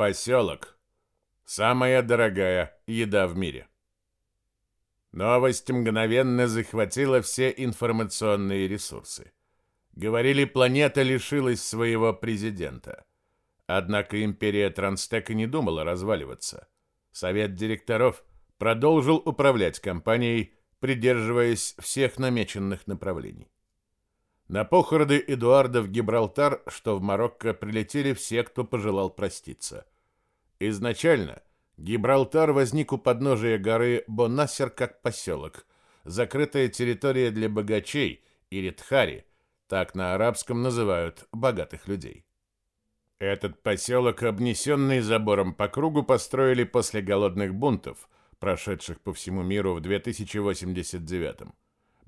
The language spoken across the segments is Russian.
Поселок. Самая дорогая еда в мире. Новость мгновенно захватила все информационные ресурсы. Говорили, планета лишилась своего президента. Однако империя Транстека не думала разваливаться. Совет директоров продолжил управлять компанией, придерживаясь всех намеченных направлений. На похороны Эдуарда в Гибралтар, что в Марокко, прилетели все, кто пожелал проститься. Изначально Гибралтар возник у подножия горы Бонасер как поселок, закрытая территория для богачей, или тхари, так на арабском называют богатых людей. Этот поселок, обнесенный забором по кругу, построили после голодных бунтов, прошедших по всему миру в 2089 -м.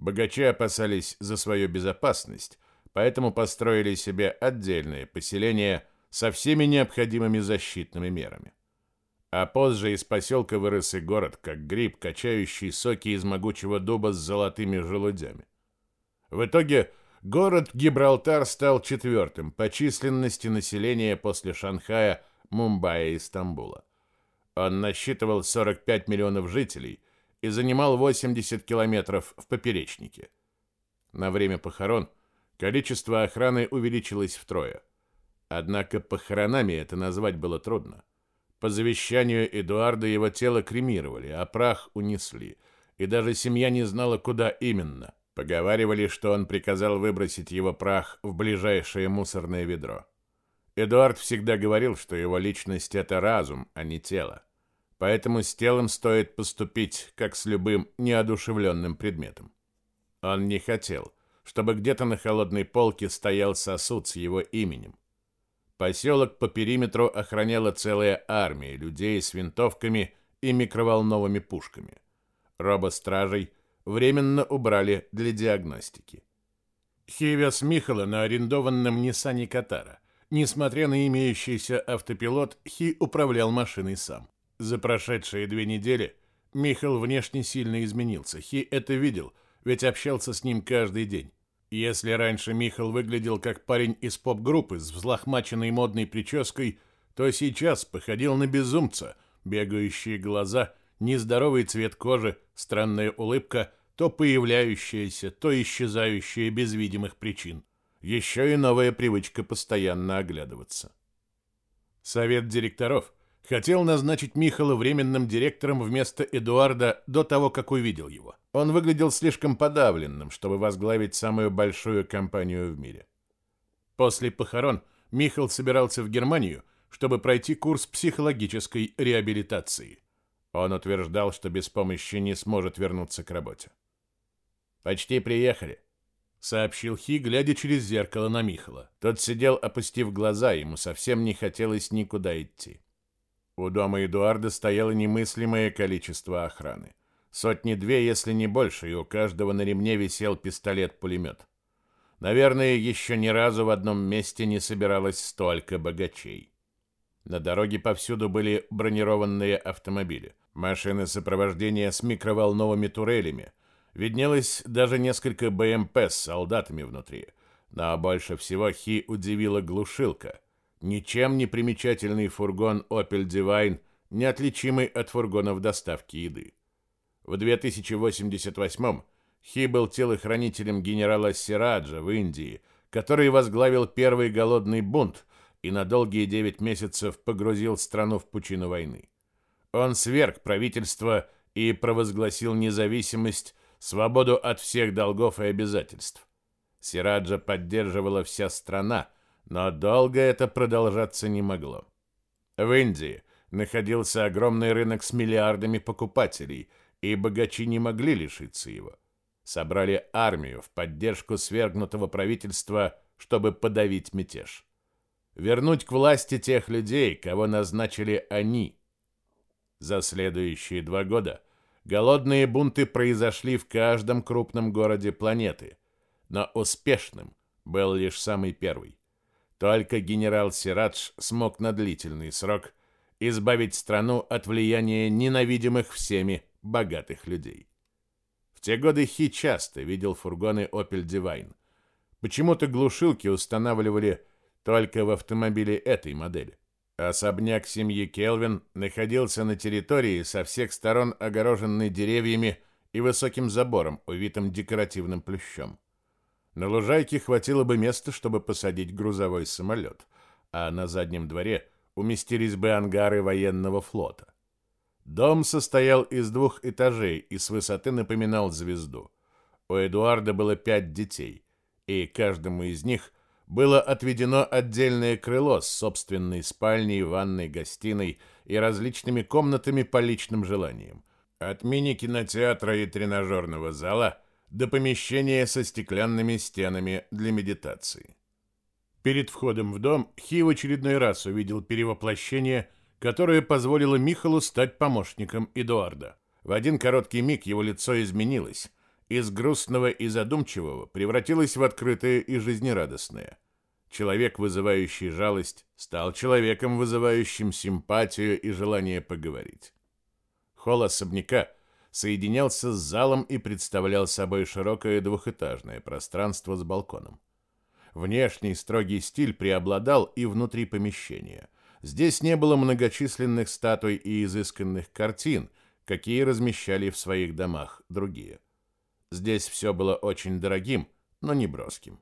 Богачи опасались за свою безопасность, поэтому построили себе отдельное поселение со всеми необходимыми защитными мерами. А позже из поселка вырос и город, как гриб, качающий соки из могучего дуба с золотыми желудями. В итоге город Гибралтар стал четвертым по численности населения после Шанхая, Мумбаи и Стамбула. Он насчитывал 45 миллионов жителей – и занимал 80 километров в поперечнике. На время похорон количество охраны увеличилось втрое. Однако похоронами это назвать было трудно. По завещанию Эдуарда его тело кремировали, а прах унесли, и даже семья не знала, куда именно. Поговаривали, что он приказал выбросить его прах в ближайшее мусорное ведро. Эдуард всегда говорил, что его личность — это разум, а не тело. Поэтому с телом стоит поступить, как с любым неодушевленным предметом. Он не хотел, чтобы где-то на холодной полке стоял сосуд с его именем. Поселок по периметру охраняла целая армия людей с винтовками и микроволновыми пушками. Робостражей временно убрали для диагностики. Хи вез Михала на арендованном Ниссане Катара. Несмотря на имеющийся автопилот, Хи управлял машиной сам. За прошедшие две недели Михаил внешне сильно изменился. Хи это видел, ведь общался с ним каждый день. Если раньше Михаил выглядел как парень из поп-группы с взлохмаченной модной прической, то сейчас походил на безумца, бегающие глаза, нездоровый цвет кожи, странная улыбка, то появляющаяся, то исчезающая без видимых причин. Еще и новая привычка постоянно оглядываться. Совет директоров – хотел назначить Михала временным директором вместо Эдуарда до того, как увидел его. Он выглядел слишком подавленным, чтобы возглавить самую большую компанию в мире. После похорон Михал собирался в Германию, чтобы пройти курс психологической реабилитации. Он утверждал, что без помощи не сможет вернуться к работе. «Почти приехали», — сообщил Хи, глядя через зеркало на Михала. Тот сидел, опустив глаза, ему совсем не хотелось никуда идти. У дома Эдуарда стояло немыслимое количество охраны. Сотни-две, если не больше, и у каждого на ремне висел пистолет-пулемет. Наверное, еще ни разу в одном месте не собиралось столько богачей. На дороге повсюду были бронированные автомобили, машины сопровождения с микроволновыми турелями. Виднелось даже несколько БМП с солдатами внутри. Но больше всего Хи удивила глушилка — Ничем не примечательный фургон Opel Divine, неотличимый от фургонов доставки еды. В 2088 Хи был телохранителем генерала Сираджа в Индии, который возглавил первый голодный бунт и на долгие девять месяцев погрузил страну в пучину войны. Он сверг правительство и провозгласил независимость, свободу от всех долгов и обязательств. Сираджа поддерживала вся страна – но долго это продолжаться не могло. В Индии находился огромный рынок с миллиардами покупателей, и богачи не могли лишиться его. Собрали армию в поддержку свергнутого правительства, чтобы подавить мятеж. Вернуть к власти тех людей, кого назначили они. За следующие два года голодные бунты произошли в каждом крупном городе планеты, но успешным был лишь самый первый. Только генерал Сирадж смог на длительный срок избавить страну от влияния ненавидимых всеми богатых людей. В те годы Хи часто видел фургоны Opel Divine. Почему-то глушилки устанавливали только в автомобиле этой модели. Особняк семьи Келвин находился на территории со всех сторон огороженной деревьями и высоким забором, увитым декоративным плющом. На лужайке хватило бы места, чтобы посадить грузовой самолет, а на заднем дворе уместились бы ангары военного флота. Дом состоял из двух этажей и с высоты напоминал звезду. У Эдуарда было пять детей, и каждому из них было отведено отдельное крыло с собственной спальней, ванной, гостиной и различными комнатами по личным желаниям. От мини-кинотеатра и тренажерного зала до помещения со стеклянными стенами для медитации. Перед входом в дом Хи в очередной раз увидел перевоплощение – которое позволило Михалу стать помощником Эдуарда. В один короткий миг его лицо изменилось, из грустного и задумчивого превратилось в открытое и жизнерадостное. Человек, вызывающий жалость, стал человеком, вызывающим симпатию и желание поговорить. Холл особняка соединялся с залом и представлял собой широкое двухэтажное пространство с балконом. Внешний строгий стиль преобладал и внутри помещения – Здесь не было многочисленных статуй и изысканных картин, какие размещали в своих домах другие. Здесь все было очень дорогим, но не броским.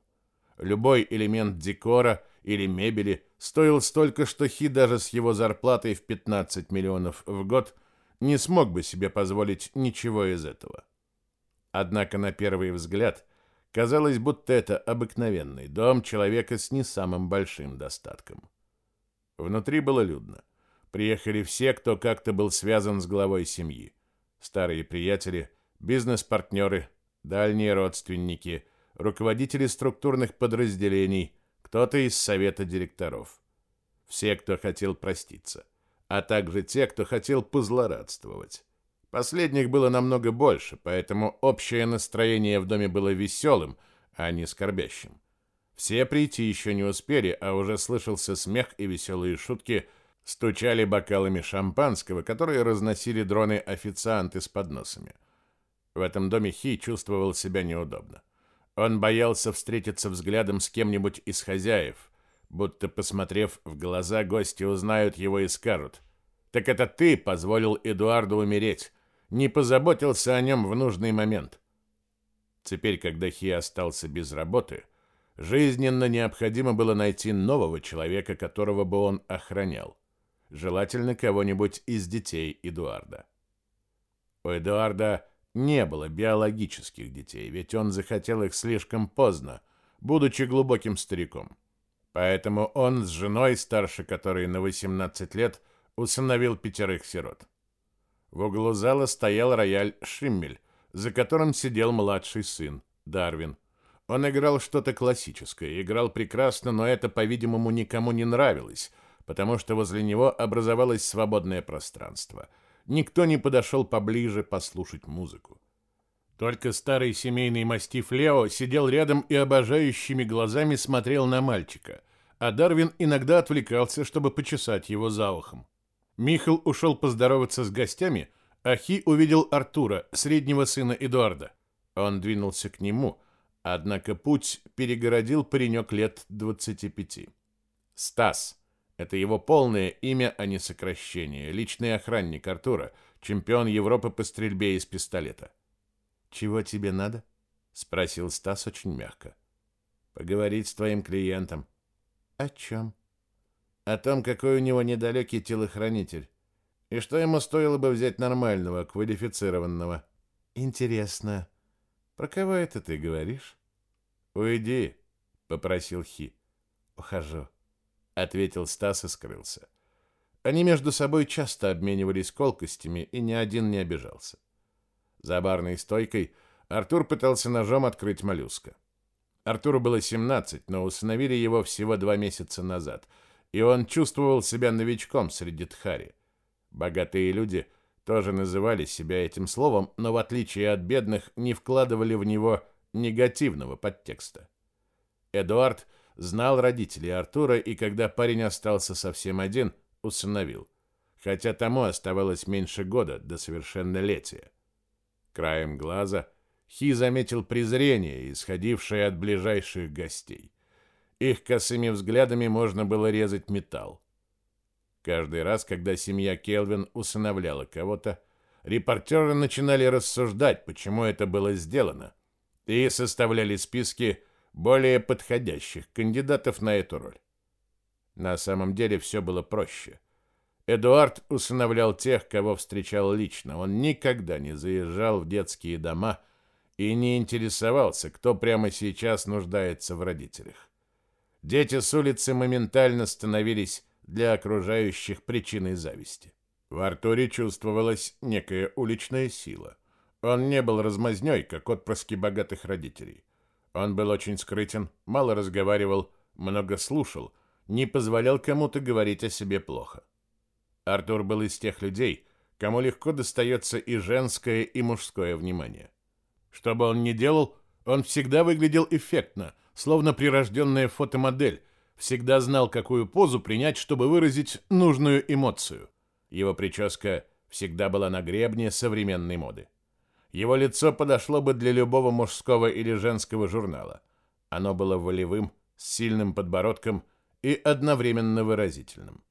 Любой элемент декора или мебели стоил столько, что Хи даже с его зарплатой в 15 миллионов в год не смог бы себе позволить ничего из этого. Однако на первый взгляд казалось, будто это обыкновенный дом человека с не самым большим достатком. Внутри было людно. Приехали все, кто как-то был связан с главой семьи. Старые приятели, бизнес-партнеры, дальние родственники, руководители структурных подразделений, кто-то из совета директоров. Все, кто хотел проститься, а также те, кто хотел позлорадствовать. Последних было намного больше, поэтому общее настроение в доме было веселым, а не скорбящим. Все прийти еще не успели, а уже слышался смех и веселые шутки, стучали бокалами шампанского, которые разносили дроны-официанты с подносами. В этом доме Хи чувствовал себя неудобно. Он боялся встретиться взглядом с кем-нибудь из хозяев, будто, посмотрев в глаза, гости узнают его и скажут. «Так это ты позволил Эдуарду умереть, не позаботился о нем в нужный момент». Теперь, когда Хи остался без работы, Жизненно необходимо было найти нового человека, которого бы он охранял. Желательно кого-нибудь из детей Эдуарда. У Эдуарда не было биологических детей, ведь он захотел их слишком поздно, будучи глубоким стариком. Поэтому он с женой, старше которой на 18 лет, усыновил пятерых сирот. В углу зала стоял рояль Шиммель, за которым сидел младший сын, Дарвин. Он играл что-то классическое, играл прекрасно, но это, по-видимому, никому не нравилось, потому что возле него образовалось свободное пространство. Никто не подошел поближе послушать музыку. Только старый семейный мастиф Лео сидел рядом и обожающими глазами смотрел на мальчика, а Дарвин иногда отвлекался, чтобы почесать его за ухом. Михал ушел поздороваться с гостями, а Хи увидел Артура, среднего сына Эдуарда. Он двинулся к нему — Однако путь перегородил паренек лет 25. Стас. Это его полное имя, а не сокращение. Личный охранник Артура, чемпион Европы по стрельбе из пистолета. «Чего тебе надо?» — спросил Стас очень мягко. «Поговорить с твоим клиентом». «О чем?» «О том, какой у него недалекий телохранитель. И что ему стоило бы взять нормального, квалифицированного». «Интересно, про кого это ты говоришь? Уйди, попросил Хи. Ухожу, ответил Стас и скрылся. Они между собой часто обменивались колкостями, и ни один не обижался. За барной стойкой Артур пытался ножом открыть моллюска. Артуру было 17, но усыновили его всего два месяца назад, и он чувствовал себя новичком среди тхари. Богатые люди – тоже называли себя этим словом, но в отличие от бедных не вкладывали в него негативного подтекста. Эдуард знал родителей Артура и когда парень остался совсем один, усыновил, хотя тому оставалось меньше года до совершеннолетия. Краем глаза Хи заметил презрение, исходившее от ближайших гостей. Их косыми взглядами можно было резать металл. Каждый раз, когда семья Келвин усыновляла кого-то, репортеры начинали рассуждать, почему это было сделано, и составляли списки более подходящих кандидатов на эту роль. На самом деле все было проще. Эдуард усыновлял тех, кого встречал лично. Он никогда не заезжал в детские дома и не интересовался, кто прямо сейчас нуждается в родителях. Дети с улицы моментально становились для окружающих причиной зависти. В Артуре чувствовалась некая уличная сила. Он не был размазнёй, как отпрыски богатых родителей. Он был очень скрытен, мало разговаривал, много слушал, не позволял кому-то говорить о себе плохо. Артур был из тех людей, кому легко достается и женское, и мужское внимание. Что бы он ни делал, он всегда выглядел эффектно, словно прирожденная фотомодель, всегда знал, какую позу принять, чтобы выразить нужную эмоцию. Его прическа всегда была на гребне современной моды. Его лицо подошло бы для любого мужского или женского журнала. Оно было волевым, с сильным подбородком и одновременно выразительным.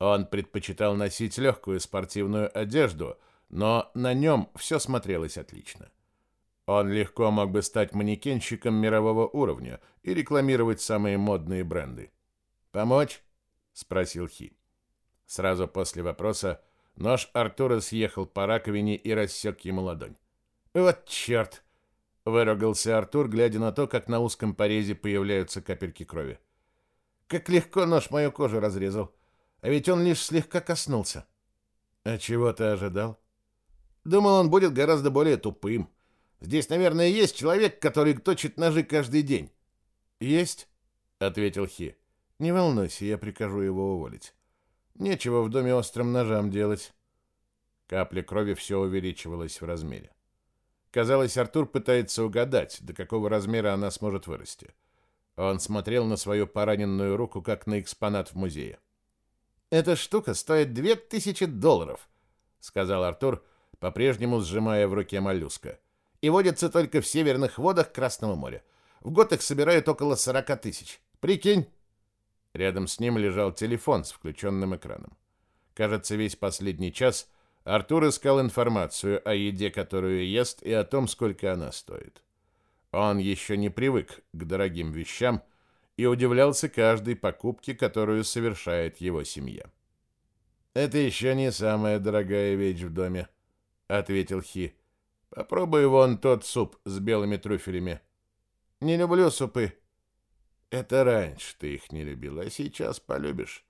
Он предпочитал носить легкую спортивную одежду, но на нем все смотрелось отлично. Он легко мог бы стать манекенщиком мирового уровня и рекламировать самые модные бренды. «Помочь?» — спросил Хи. Сразу после вопроса нож Артура съехал по раковине и рассек ему ладонь. «Вот черт!» — выругался Артур, глядя на то, как на узком порезе появляются капельки крови. «Как легко нож мою кожу разрезал. А ведь он лишь слегка коснулся». «А чего ты ожидал?» «Думал, он будет гораздо более тупым. Здесь, наверное, есть человек, который точит ножи каждый день». «Есть?» — ответил Хи. «Не волнуйся, я прикажу его уволить. Нечего в доме острым ножам делать. Капля крови все увеличивалась в размере. Казалось, Артур пытается угадать, до какого размера она сможет вырасти. Он смотрел на свою пораненную руку, как на экспонат в музее. «Эта штука стоит две тысячи долларов», — сказал Артур, по-прежнему сжимая в руке моллюска. «И водится только в северных водах Красного моря. В год их собирают около сорока тысяч. Прикинь!» Рядом с ним лежал телефон с включенным экраном. Кажется, весь последний час Артур искал информацию о еде, которую ест, и о том, сколько она стоит. Он еще не привык к дорогим вещам и удивлялся каждой покупке, которую совершает его семья. «Это еще не самая дорогая вещь в доме», — ответил Хи. «Попробуй вон тот суп с белыми трюфелями». «Не люблю супы», это раньше ты их не любил, а сейчас полюбишь.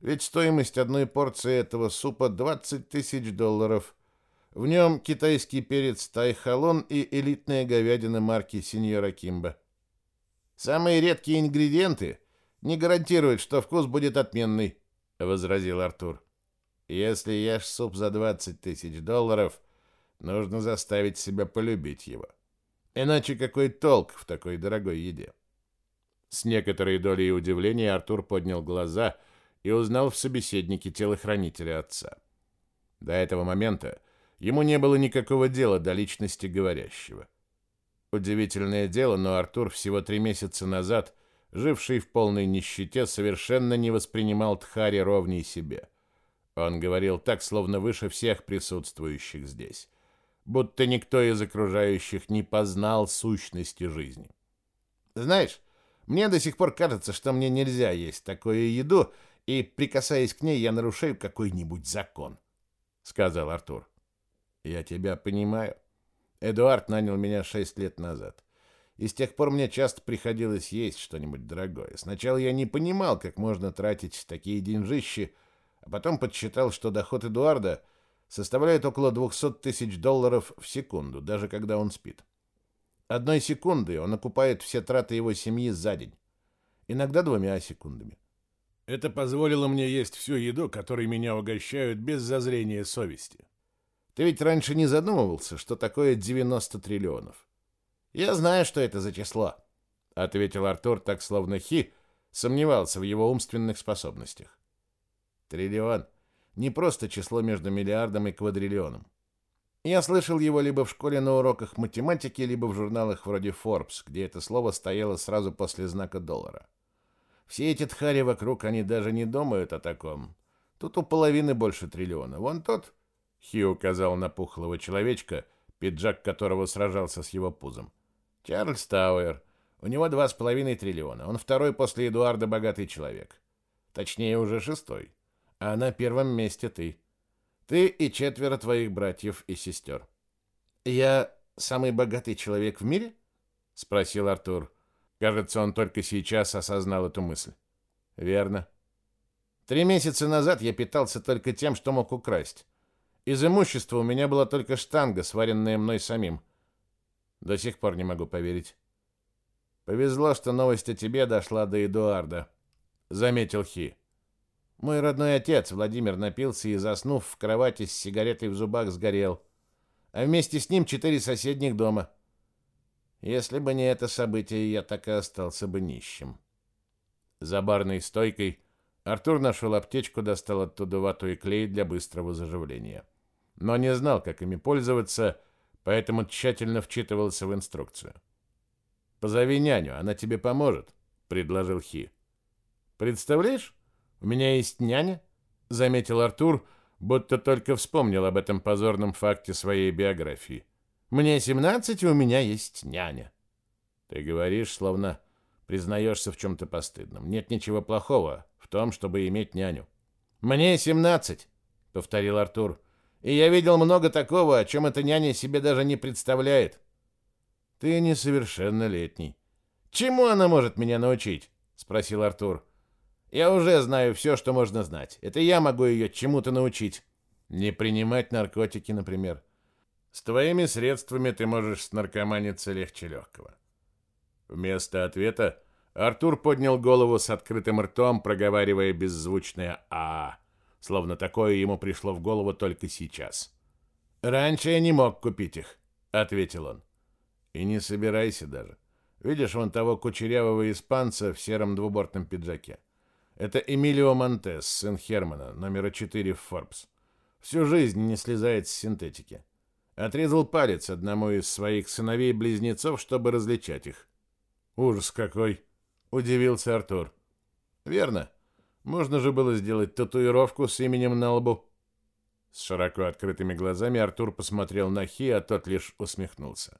Ведь стоимость одной порции этого супа 20 тысяч долларов. В нем китайский перец тайхалон и элитная говядина марки Синьора Кимба. Самые редкие ингредиенты не гарантируют, что вкус будет отменный, — возразил Артур. Если ешь суп за 20 тысяч долларов, нужно заставить себя полюбить его. Иначе какой толк в такой дорогой еде? С некоторой долей удивления Артур поднял глаза и узнал в собеседнике телохранителя отца. До этого момента ему не было никакого дела до личности говорящего. Удивительное дело, но Артур всего три месяца назад, живший в полной нищете, совершенно не воспринимал Тхари ровней себе. Он говорил так, словно выше всех присутствующих здесь, будто никто из окружающих не познал сущности жизни. «Знаешь, мне до сих пор кажется, что мне нельзя есть такую еду, и, прикасаясь к ней, я нарушаю какой-нибудь закон», — сказал Артур. «Я тебя понимаю. Эдуард нанял меня шесть лет назад. И с тех пор мне часто приходилось есть что-нибудь дорогое. Сначала я не понимал, как можно тратить такие деньжищи, а потом подсчитал, что доход Эдуарда составляет около 200 тысяч долларов в секунду, даже когда он спит. Одной секунды он окупает все траты его семьи за день. Иногда двумя секундами. Это позволило мне есть всю еду, которой меня угощают без зазрения совести. Ты ведь раньше не задумывался, что такое 90 триллионов. Я знаю, что это за число, — ответил Артур так, словно Хи сомневался в его умственных способностях. Триллион — не просто число между миллиардом и квадриллионом. Я слышал его либо в школе на уроках математики, либо в журналах вроде Forbes, где это слово стояло сразу после знака доллара. Все эти тхари вокруг, они даже не думают о таком. Тут у половины больше триллиона. Вон тот, Хи указал на пухлого человечка, пиджак которого сражался с его пузом. Чарльз Тауэр. У него два с половиной триллиона. Он второй после Эдуарда богатый человек. Точнее, уже шестой. А на первом месте ты. Ты и четверо твоих братьев и сестер. Я самый богатый человек в мире? Спросил Артур. Кажется, он только сейчас осознал эту мысль. Верно. Три месяца назад я питался только тем, что мог украсть. Из имущества у меня была только штанга, сваренная мной самим. До сих пор не могу поверить. Повезло, что новость о тебе дошла до Эдуарда, заметил Хи. Мой родной отец, Владимир, напился и, заснув в кровати с сигаретой в зубах, сгорел. А вместе с ним четыре соседних дома. Если бы не это событие, я так и остался бы нищим. За барной стойкой Артур нашел аптечку, достал оттуда вату и клей для быстрого заживления. Но не знал, как ими пользоваться, поэтому тщательно вчитывался в инструкцию. «Позови няню, она тебе поможет», — предложил Хи. «Представляешь, у меня есть няня», — заметил Артур, будто только вспомнил об этом позорном факте своей биографии. Мне 17, и у меня есть няня. Ты говоришь, словно признаешься в чем-то постыдном. Нет ничего плохого в том, чтобы иметь няню. Мне 17, повторил Артур. И я видел много такого, о чем эта няня себе даже не представляет. Ты несовершеннолетний. Чему она может меня научить? спросил Артур. Я уже знаю все, что можно знать. Это я могу ее чему-то научить. Не принимать наркотики, например. С твоими средствами ты можешь снаркоманиться легче легкого. Вместо ответа Артур поднял голову с открытым ртом, проговаривая беззвучное «а», словно такое ему пришло в голову только сейчас. «Раньше я не мог купить их», — ответил он. «И не собирайся даже. Видишь вон того кучерявого испанца в сером двубортном пиджаке? Это Эмилио Монтес, сын Хермана, номера 4 в Forbes. Всю жизнь не слезает с синтетики. Отрезал палец одному из своих сыновей-близнецов, чтобы различать их. «Ужас какой!» — удивился Артур. «Верно. Можно же было сделать татуировку с именем на лбу». С широко открытыми глазами Артур посмотрел на Хи, а тот лишь усмехнулся.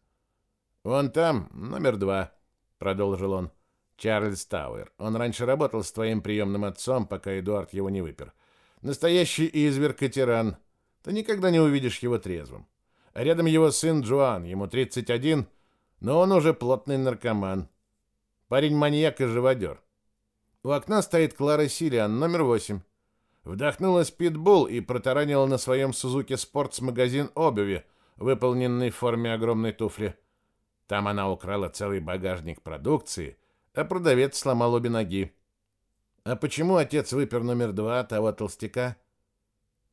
«Вон там, номер два», — продолжил он. «Чарльз Тауэр. Он раньше работал с твоим приемным отцом, пока Эдуард его не выпер. Настоящий изверг и тиран. Ты никогда не увидишь его трезвым. Рядом его сын Джоан, ему 31, но он уже плотный наркоман. Парень-маньяк и живодер. У окна стоит Клара Силиан, номер 8. Вдохнула спидбул и протаранила на своем Сузуке Спортс магазин обуви, выполненный в форме огромной туфли. Там она украла целый багажник продукции, а продавец сломал обе ноги. А почему отец выпер номер два того толстяка?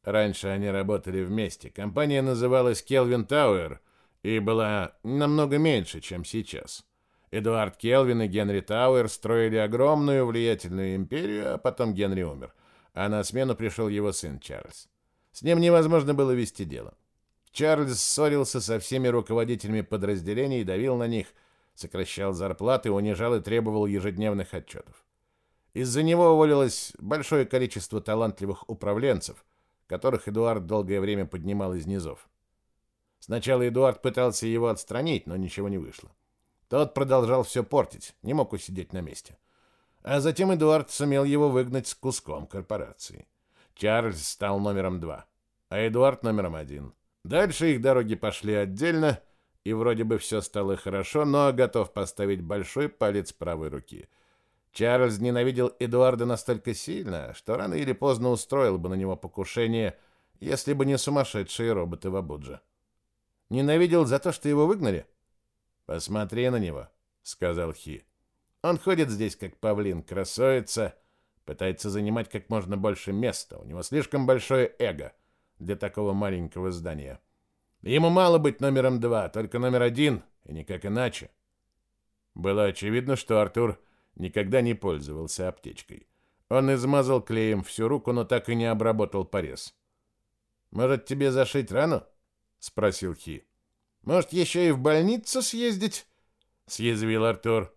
Раньше они работали вместе. Компания называлась Kelvin Tower и была намного меньше, чем сейчас. Эдуард Келвин и Генри Тауэр строили огромную влиятельную империю, а потом Генри умер, а на смену пришел его сын Чарльз. С ним невозможно было вести дело. Чарльз ссорился со всеми руководителями подразделений, давил на них, сокращал зарплаты, унижал и требовал ежедневных отчетов. Из-за него уволилось большое количество талантливых управленцев – которых Эдуард долгое время поднимал из низов. Сначала Эдуард пытался его отстранить, но ничего не вышло. Тот продолжал все портить, не мог усидеть на месте. А затем Эдуард сумел его выгнать с куском корпорации. Чарльз стал номером два, а Эдуард номером один. Дальше их дороги пошли отдельно, и вроде бы все стало хорошо, но готов поставить большой палец правой руки – Чарльз ненавидел Эдуарда настолько сильно, что рано или поздно устроил бы на него покушение, если бы не сумасшедшие роботы в Абудже. Ненавидел за то, что его выгнали? Посмотри на него, сказал Хи. Он ходит здесь как павлин, красуется, пытается занимать как можно больше места. У него слишком большое эго для такого маленького здания. Ему мало быть номером два, только номер один, и никак иначе. Было очевидно, что Артур никогда не пользовался аптечкой. Он измазал клеем всю руку, но так и не обработал порез. «Может, тебе зашить рану?» — спросил Хи. «Может, еще и в больницу съездить?» — съязвил Артур.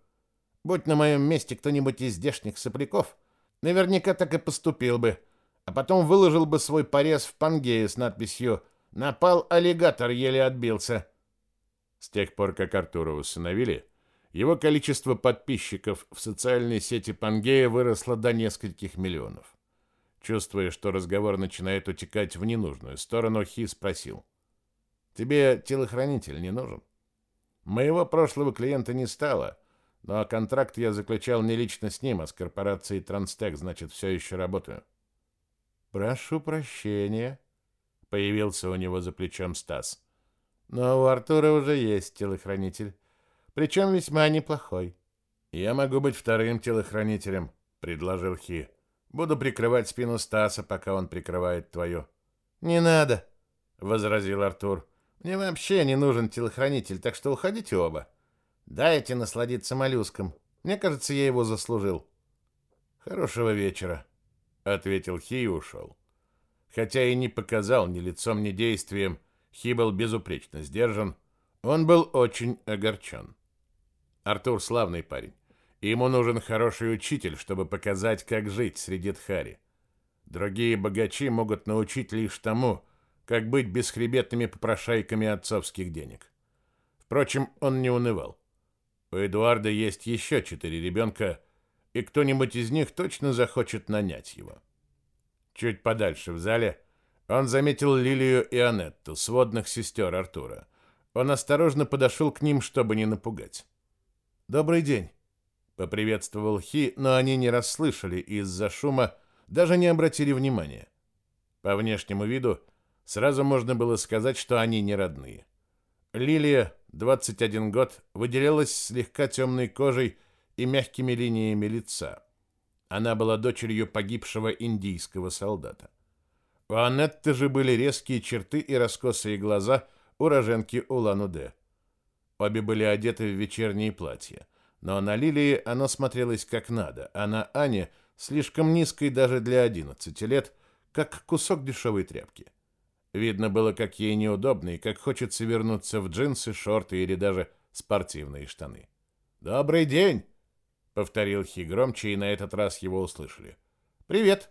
«Будь на моем месте кто-нибудь из здешних сопляков, наверняка так и поступил бы. а потом выложил бы свой порез в Пангее с надписью «Напал аллигатор, еле отбился». С тех пор, как Артура усыновили, его количество подписчиков в социальной сети Пангея выросло до нескольких миллионов. Чувствуя, что разговор начинает утекать в ненужную сторону, Хи спросил. «Тебе телохранитель не нужен?» «Моего прошлого клиента не стало, но контракт я заключал не лично с ним, а с корпорацией Транстек, значит, все еще работаю». «Прошу прощения», — появился у него за плечом Стас. «Но у Артура уже есть телохранитель, причем весьма неплохой». «Я могу быть вторым телохранителем», — предложил Хи. «Буду прикрывать спину Стаса, пока он прикрывает твою». «Не надо», — возразил Артур. «Мне вообще не нужен телохранитель, так что уходите оба. Дайте насладиться моллюском. Мне кажется, я его заслужил». «Хорошего вечера», ответил Хи и ушел. Хотя и не показал ни лицом, ни действием, Хи был безупречно сдержан, он был очень огорчен. Артур славный парень, ему нужен хороший учитель, чтобы показать, как жить среди Тхари. Другие богачи могут научить лишь тому, как быть бесхребетными попрошайками отцовских денег. Впрочем, он не унывал. У Эдуарда есть еще четыре ребенка, и кто-нибудь из них точно захочет нанять его. Чуть подальше в зале он заметил Лилию и Анетту, сводных сестер Артура. Он осторожно подошел к ним, чтобы не напугать. «Добрый день», — поприветствовал Хи, но они не расслышали из-за шума даже не обратили внимания. По внешнему виду сразу можно было сказать, что они не родные. Лилия, 21 год, выделялась слегка темной кожей и мягкими линиями лица. Она была дочерью погибшего индийского солдата. У Анетты же были резкие черты и раскосые глаза уроженки Улан-Удэ. Обе были одеты в вечерние платья, но на Лилии оно смотрелось как надо, а на Ане слишком низкой даже для 11 лет, как кусок дешевой тряпки. Видно было, как ей неудобно и как хочется вернуться в джинсы, шорты или даже спортивные штаны. «Добрый день!» повторил Хи громче, и на этот раз его услышали. Привет,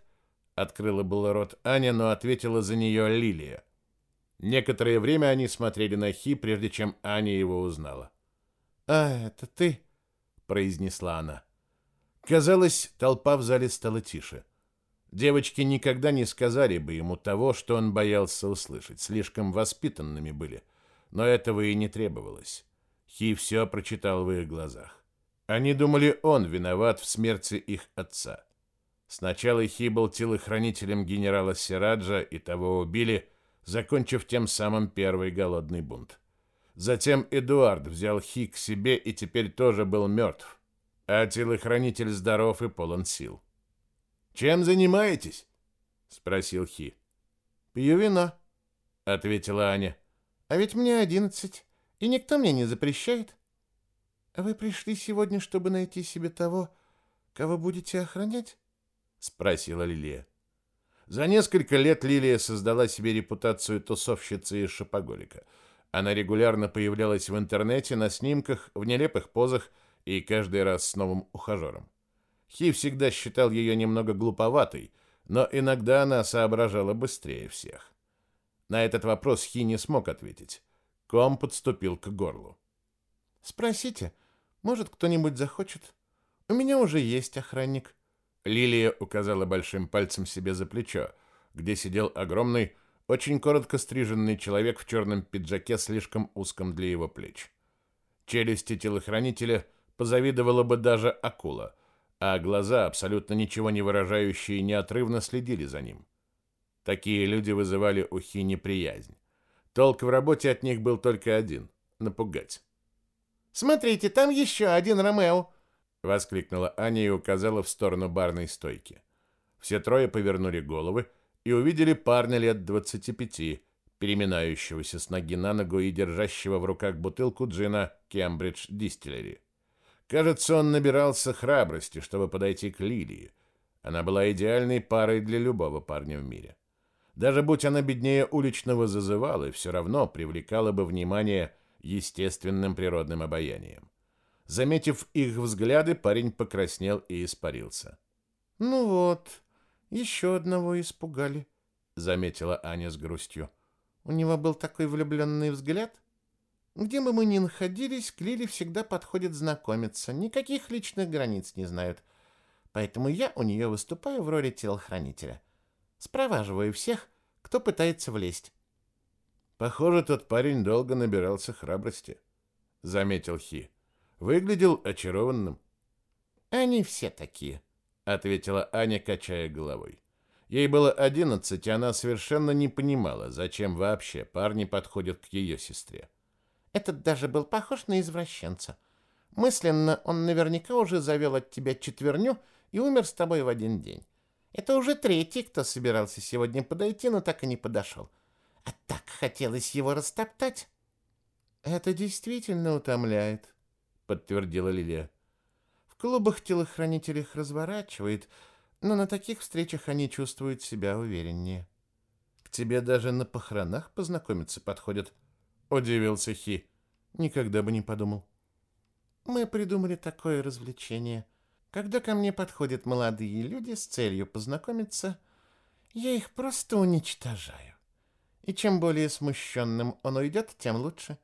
открыла было рот Аня, но ответила за нее Лилия. Некоторое время они смотрели на Хи, прежде чем Аня его узнала. А это ты, произнесла она. Казалось, толпа в зале стала тише. Девочки никогда не сказали бы ему того, что он боялся услышать, слишком воспитанными были, но этого и не требовалось. Хи все прочитал в их глазах. Они думали, он виноват в смерти их отца. Сначала Хи был телохранителем генерала Сираджа, и того убили, закончив тем самым первый голодный бунт. Затем Эдуард взял Хи к себе и теперь тоже был мертв, а телохранитель здоров и полон сил. «Чем занимаетесь?» — спросил Хи. «Пью вино», — ответила Аня. «А ведь мне одиннадцать, и никто мне не запрещает». Вы пришли сегодня, чтобы найти себе того, кого будете охранять? спросила Лилия. За несколько лет Лилия создала себе репутацию тусовщицы и шопоголика. Она регулярно появлялась в интернете на снимках, в нелепых позах и каждый раз с новым ухажером. Хи всегда считал ее немного глуповатой, но иногда она соображала быстрее всех. На этот вопрос Хи не смог ответить. Ком подступил к горлу. «Спросите, может, кто-нибудь захочет? У меня уже есть охранник. Лилия указала большим пальцем себе за плечо, где сидел огромный, очень коротко стриженный человек в черном пиджаке, слишком узком для его плеч. Челюсти телохранителя позавидовала бы даже акула, а глаза, абсолютно ничего не выражающие, неотрывно следили за ним. Такие люди вызывали у Хи неприязнь. Толк в работе от них был только один — напугать. Смотрите, там еще один Ромео!» — воскликнула Аня и указала в сторону барной стойки. Все трое повернули головы и увидели парня лет двадцати пяти, переминающегося с ноги на ногу и держащего в руках бутылку джина «Кембридж Дистиллери». Кажется, он набирался храбрости, чтобы подойти к Лилии. Она была идеальной парой для любого парня в мире. Даже будь она беднее уличного зазывала, все равно привлекала бы внимание естественным природным обаянием. Заметив их взгляды, парень покраснел и испарился. «Ну вот, Еще одного испугали, заметила Аня с грустью. У него был такой влюбленный взгляд. Где бы мы ни находились, к Лиле всегда подходит знакомиться. Никаких личных границ не знают. Поэтому я у нее выступаю в роли телохранителя. Спроваживаю всех, кто пытается влезть. Похоже, тот парень долго набирался храбрости, заметил Хи. Выглядел очарованным. Они все такие, ответила Аня, качая головой. Ей было одиннадцать, и она совершенно не понимала, зачем вообще парни подходят к ее сестре. Этот даже был похож на извращенца. Мысленно он наверняка уже завел от тебя четверню и умер с тобой в один день. Это уже третий, кто собирался сегодня подойти, но так и не подошел. А так хотелось его растоптать. Это действительно утомляет, подтвердила Лилия. В клубах телохранителей их разворачивает, но на таких встречах они чувствуют себя увереннее. К тебе даже на похоронах познакомиться подходят, удивился Хи. Никогда бы не подумал. Мы придумали такое развлечение. Когда ко мне подходят молодые люди с целью познакомиться, я их просто уничтожаю. И чем более смущенным он уйдет, тем лучше.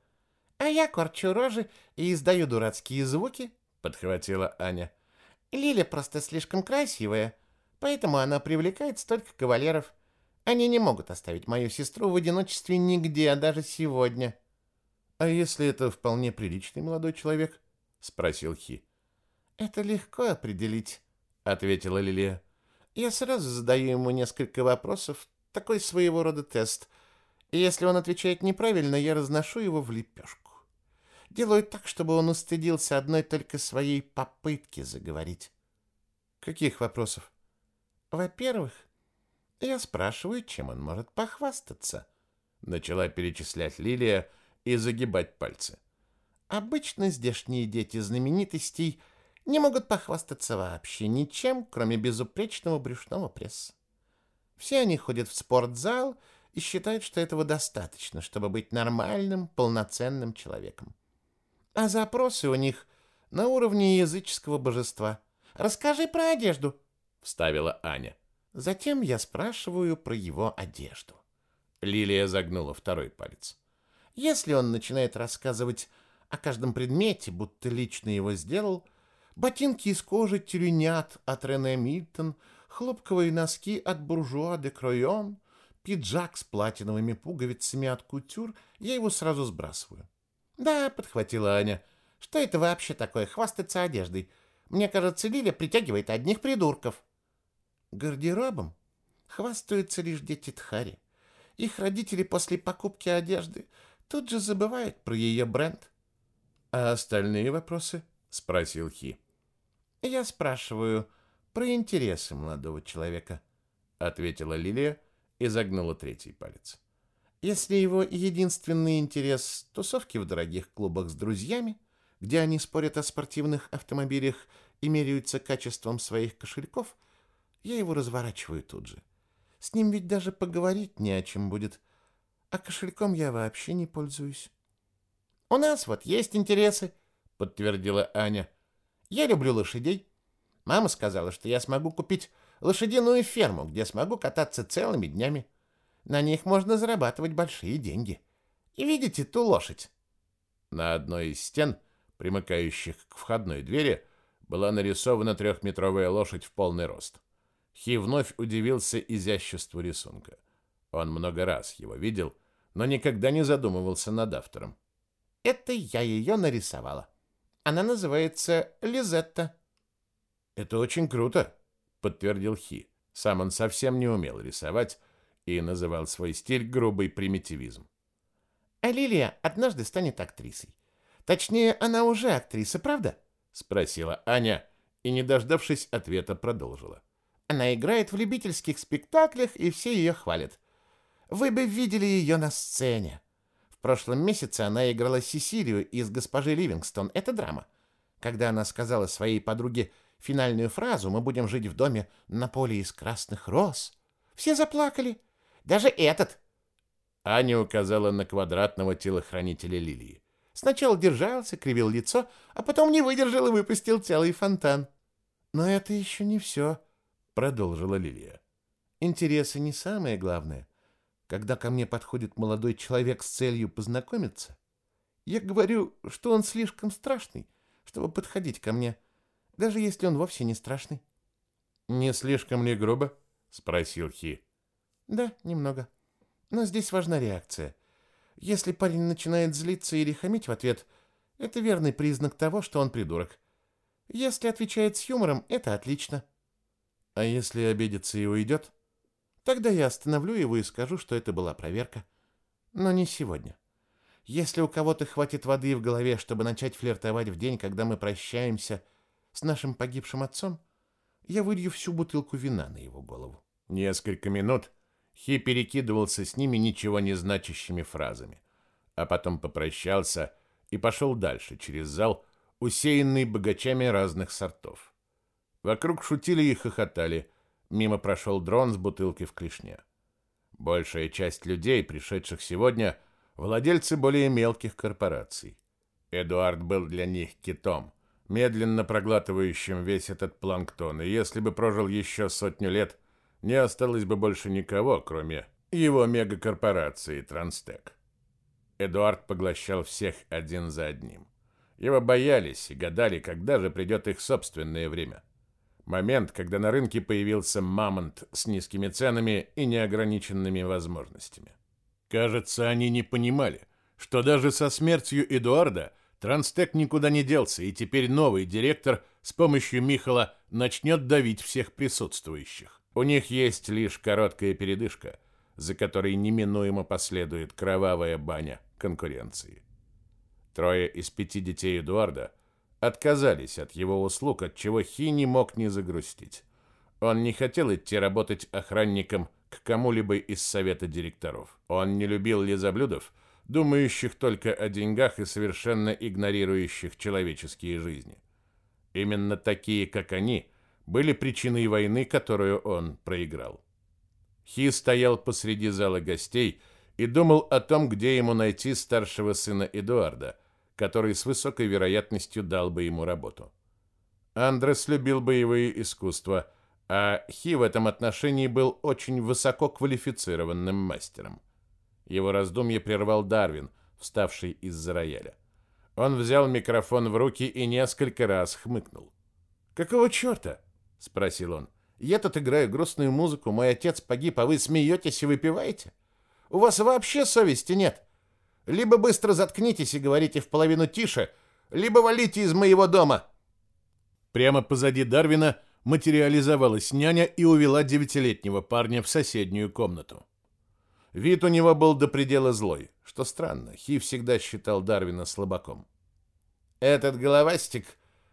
А я корчу рожи и издаю дурацкие звуки, — подхватила Аня. Лиля просто слишком красивая, поэтому она привлекает столько кавалеров. Они не могут оставить мою сестру в одиночестве нигде, даже сегодня. — А если это вполне приличный молодой человек? — спросил Хи. «Это легко определить», — ответила Лилия. «Я сразу задаю ему несколько вопросов, такой своего рода тест. И если он отвечает неправильно, я разношу его в лепешку. Делаю так, чтобы он устыдился одной только своей попытки заговорить». «Каких вопросов?» «Во-первых, я спрашиваю, чем он может похвастаться», — начала перечислять Лилия и загибать пальцы. «Обычно здешние дети знаменитостей — не могут похвастаться вообще ничем, кроме безупречного брюшного пресса. Все они ходят в спортзал и считают, что этого достаточно, чтобы быть нормальным, полноценным человеком. А запросы у них на уровне языческого божества. «Расскажи про одежду», — вставила Аня. Затем я спрашиваю про его одежду. Лилия загнула второй палец. Если он начинает рассказывать о каждом предмете, будто лично его сделал, — ботинки из кожи тюренят от Рене Мильтон, хлопковые носки от буржуа де Кройон, пиджак с платиновыми пуговицами от кутюр, я его сразу сбрасываю. «Да», — подхватила Аня, — «что это вообще такое, хвастаться одеждой? Мне кажется, Лиля притягивает одних придурков». Гардеробом хвастаются лишь дети Тхари. Их родители после покупки одежды тут же забывают про ее бренд. «А остальные вопросы?» — спросил Хи. «Я спрашиваю про интересы молодого человека», — ответила Лилия и загнула третий палец. «Если его единственный интерес — тусовки в дорогих клубах с друзьями, где они спорят о спортивных автомобилях и меряются качеством своих кошельков, я его разворачиваю тут же. С ним ведь даже поговорить не о чем будет, а кошельком я вообще не пользуюсь». «У нас вот есть интересы», подтвердила Аня. Я люблю лошадей. Мама сказала, что я смогу купить лошадиную ферму, где смогу кататься целыми днями. На них можно зарабатывать большие деньги. И видите ту лошадь? На одной из стен, примыкающих к входной двери, была нарисована трехметровая лошадь в полный рост. Хи вновь удивился изяществу рисунка. Он много раз его видел, но никогда не задумывался над автором. Это я ее нарисовала. Она называется Лизетта. Это очень круто, подтвердил Хи. Сам он совсем не умел рисовать и называл свой стиль грубый примитивизм. А Лилия однажды станет актрисой. Точнее, она уже актриса, правда? спросила Аня и, не дождавшись ответа, продолжила. Она играет в любительских спектаклях, и все ее хвалят. Вы бы видели ее на сцене прошлом месяце она играла Сесилию из «Госпожи Ливингстон». Это драма. Когда она сказала своей подруге финальную фразу «Мы будем жить в доме на поле из красных роз», все заплакали. Даже этот. Аня указала на квадратного телохранителя Лилии. Сначала держался, кривил лицо, а потом не выдержал и выпустил целый фонтан. «Но это еще не все», — продолжила Лилия. Интересы не самое главное. Когда ко мне подходит молодой человек с целью познакомиться, я говорю, что он слишком страшный, чтобы подходить ко мне, даже если он вовсе не страшный. Не слишком ли грубо? спросил Хи. Да, немного. Но здесь важна реакция. Если парень начинает злиться или хамить в ответ, это верный признак того, что он придурок. Если отвечает с юмором, это отлично. А если обидится и уйдет? Тогда я остановлю его и скажу, что это была проверка. Но не сегодня. Если у кого-то хватит воды в голове, чтобы начать флиртовать в день, когда мы прощаемся с нашим погибшим отцом, я вылью всю бутылку вина на его голову. Несколько минут Хи перекидывался с ними ничего не значащими фразами, а потом попрощался и пошел дальше через зал, усеянный богачами разных сортов. Вокруг шутили и хохотали, мимо прошел дрон с бутылкой в клешне. Большая часть людей, пришедших сегодня, владельцы более мелких корпораций. Эдуард был для них китом, медленно проглатывающим весь этот планктон, и если бы прожил еще сотню лет, не осталось бы больше никого, кроме его мегакорпорации Транстек. Эдуард поглощал всех один за одним. Его боялись и гадали, когда же придет их собственное время. Момент, когда на рынке появился мамонт с низкими ценами и неограниченными возможностями. Кажется, они не понимали, что даже со смертью Эдуарда Транстек никуда не делся, и теперь новый директор с помощью Михала начнет давить всех присутствующих. У них есть лишь короткая передышка, за которой неминуемо последует кровавая баня конкуренции. Трое из пяти детей Эдуарда отказались от его услуг, от чего Хи не мог не загрустить. Он не хотел идти работать охранником к кому-либо из совета директоров. Он не любил лизоблюдов, думающих только о деньгах и совершенно игнорирующих человеческие жизни. Именно такие, как они, были причиной войны, которую он проиграл. Хи стоял посреди зала гостей и думал о том, где ему найти старшего сына Эдуарда, который с высокой вероятностью дал бы ему работу. Андрес любил боевые искусства, а Хи в этом отношении был очень высококвалифицированным мастером. Его раздумье прервал Дарвин, вставший из-за рояля. Он взял микрофон в руки и несколько раз хмыкнул. «Какого черта?» — спросил он. «Я тут играю грустную музыку, мой отец погиб, а вы смеетесь и выпиваете? У вас вообще совести нет. Либо быстро заткнитесь и говорите в половину тише, либо валите из моего дома. Прямо позади Дарвина материализовалась няня и увела девятилетнего парня в соседнюю комнату. Вид у него был до предела злой, что странно, Хи всегда считал Дарвина слабаком. «Этот головастик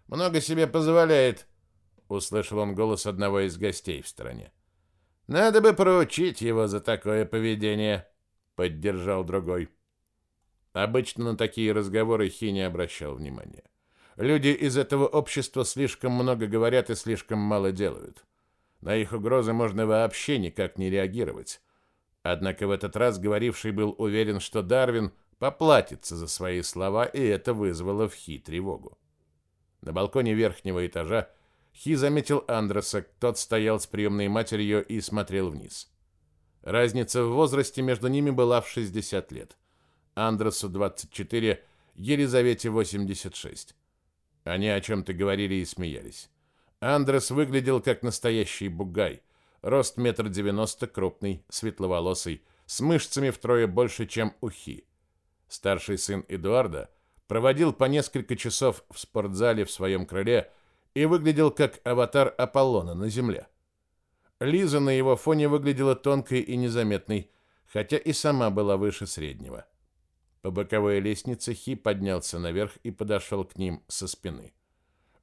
много себе позволяет», — услышал он голос одного из гостей в стороне. Надо бы проучить его за такое поведение, поддержал другой. Обычно на такие разговоры Хи не обращал внимания. Люди из этого общества слишком много говорят и слишком мало делают. На их угрозы можно вообще никак не реагировать. Однако в этот раз говоривший был уверен, что Дарвин поплатится за свои слова, и это вызвало в Хи тревогу. На балконе верхнего этажа Хи заметил Андреса, тот стоял с приемной матерью и смотрел вниз. Разница в возрасте между ними была в 60 лет. Андресу 24, Елизавете 86. Они о чем-то говорили и смеялись. Андрес выглядел как настоящий бугай. Рост метр девяносто, крупный, светловолосый, с мышцами втрое больше, чем у Хи. Старший сын Эдуарда проводил по несколько часов в спортзале в своем крыле, и выглядел как аватар Аполлона на земле. Лиза на его фоне выглядела тонкой и незаметной, хотя и сама была выше среднего. По боковой лестнице Хи поднялся наверх и подошел к ним со спины.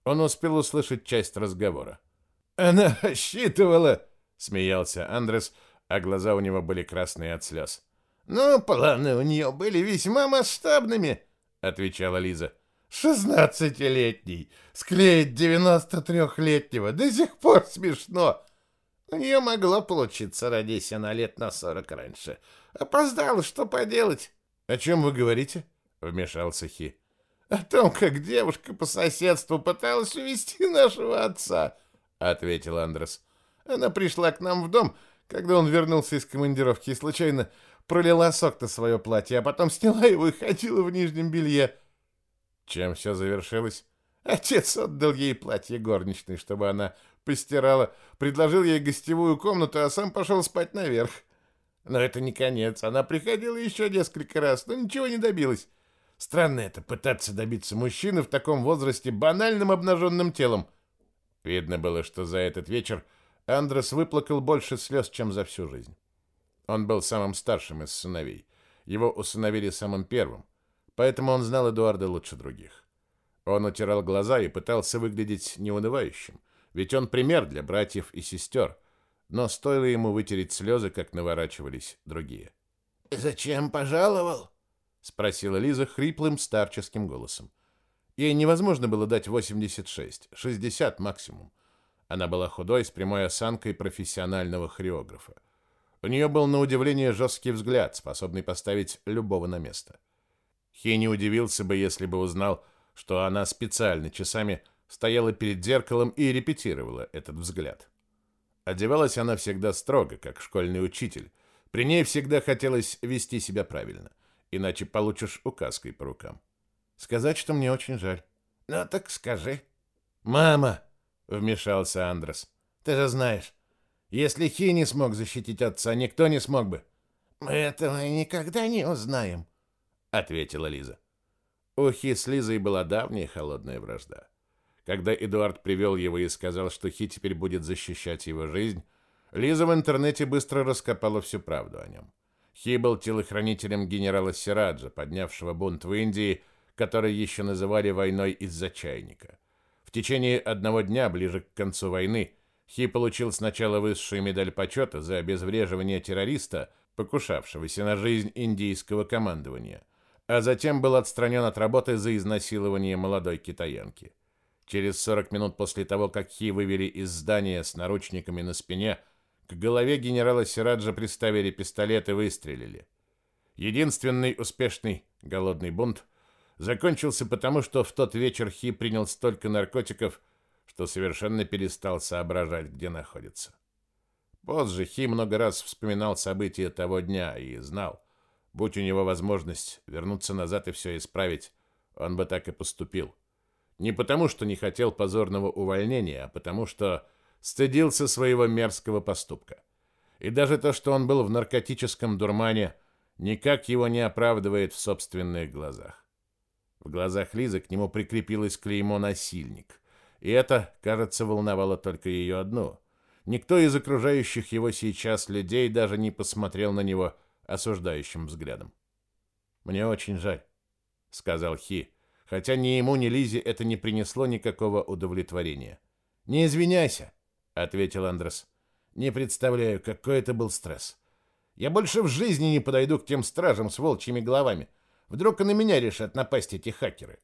Он успел услышать часть разговора. «Она рассчитывала!» — смеялся Андрес, а глаза у него были красные от слез. «Ну, планы у нее были весьма масштабными», — отвечала Лиза. Шестнадцатилетний склеить девяносто трехлетнего до сих пор смешно. У нее могло получиться, родись она лет на сорок раньше. Опоздала, что поделать? — О чем вы говорите? — вмешался Хи. — О том, как девушка по соседству пыталась увести нашего отца, — ответил Андрес. Она пришла к нам в дом, когда он вернулся из командировки и случайно пролила сок на свое платье, а потом сняла его и ходила в нижнем белье. Чем все завершилось? Отец отдал ей платье горничной, чтобы она постирала, предложил ей гостевую комнату, а сам пошел спать наверх. Но это не конец. Она приходила еще несколько раз, но ничего не добилась. Странно это, пытаться добиться мужчины в таком возрасте банальным обнаженным телом. Видно было, что за этот вечер Андрес выплакал больше слез, чем за всю жизнь. Он был самым старшим из сыновей. Его усыновили самым первым, поэтому он знал Эдуарда лучше других. Он утирал глаза и пытался выглядеть неунывающим, ведь он пример для братьев и сестер, но стоило ему вытереть слезы, как наворачивались другие. «Зачем пожаловал?» — спросила Лиза хриплым старческим голосом. Ей невозможно было дать 86, 60 максимум. Она была худой, с прямой осанкой профессионального хореографа. У нее был на удивление жесткий взгляд, способный поставить любого на место. Хей не удивился бы, если бы узнал, что она специально часами стояла перед зеркалом и репетировала этот взгляд. Одевалась она всегда строго, как школьный учитель. При ней всегда хотелось вести себя правильно, иначе получишь указкой по рукам. Сказать, что мне очень жаль. Ну так скажи. Мама, вмешался Андрес. Ты же знаешь, если Хи не смог защитить отца, никто не смог бы. Мы этого никогда не узнаем, ответила Лиза. У Хи с Лизой была давняя холодная вражда. Когда Эдуард привел его и сказал, что Хи теперь будет защищать его жизнь, Лиза в интернете быстро раскопала всю правду о нем. Хи был телохранителем генерала Сираджа, поднявшего бунт в Индии, который еще называли войной из-за чайника. В течение одного дня, ближе к концу войны, Хи получил сначала высшую медаль почета за обезвреживание террориста, покушавшегося на жизнь индийского командования, а затем был отстранен от работы за изнасилование молодой китаянки. Через 40 минут после того, как Хи вывели из здания с наручниками на спине, к голове генерала Сираджа приставили пистолет и выстрелили. Единственный успешный голодный бунт закончился потому, что в тот вечер Хи принял столько наркотиков, что совершенно перестал соображать, где находится. Позже Хи много раз вспоминал события того дня и знал, будь у него возможность вернуться назад и все исправить, он бы так и поступил. Не потому, что не хотел позорного увольнения, а потому, что стыдился своего мерзкого поступка. И даже то, что он был в наркотическом дурмане, никак его не оправдывает в собственных глазах. В глазах Лизы к нему прикрепилось клеймо «насильник». И это, кажется, волновало только ее одну. Никто из окружающих его сейчас людей даже не посмотрел на него осуждающим взглядом. «Мне очень жаль», — сказал Хи, хотя ни ему, ни Лизе это не принесло никакого удовлетворения. «Не извиняйся», — ответил Андрес. «Не представляю, какой это был стресс. Я больше в жизни не подойду к тем стражам с волчьими головами. Вдруг и на меня решат напасть эти хакеры».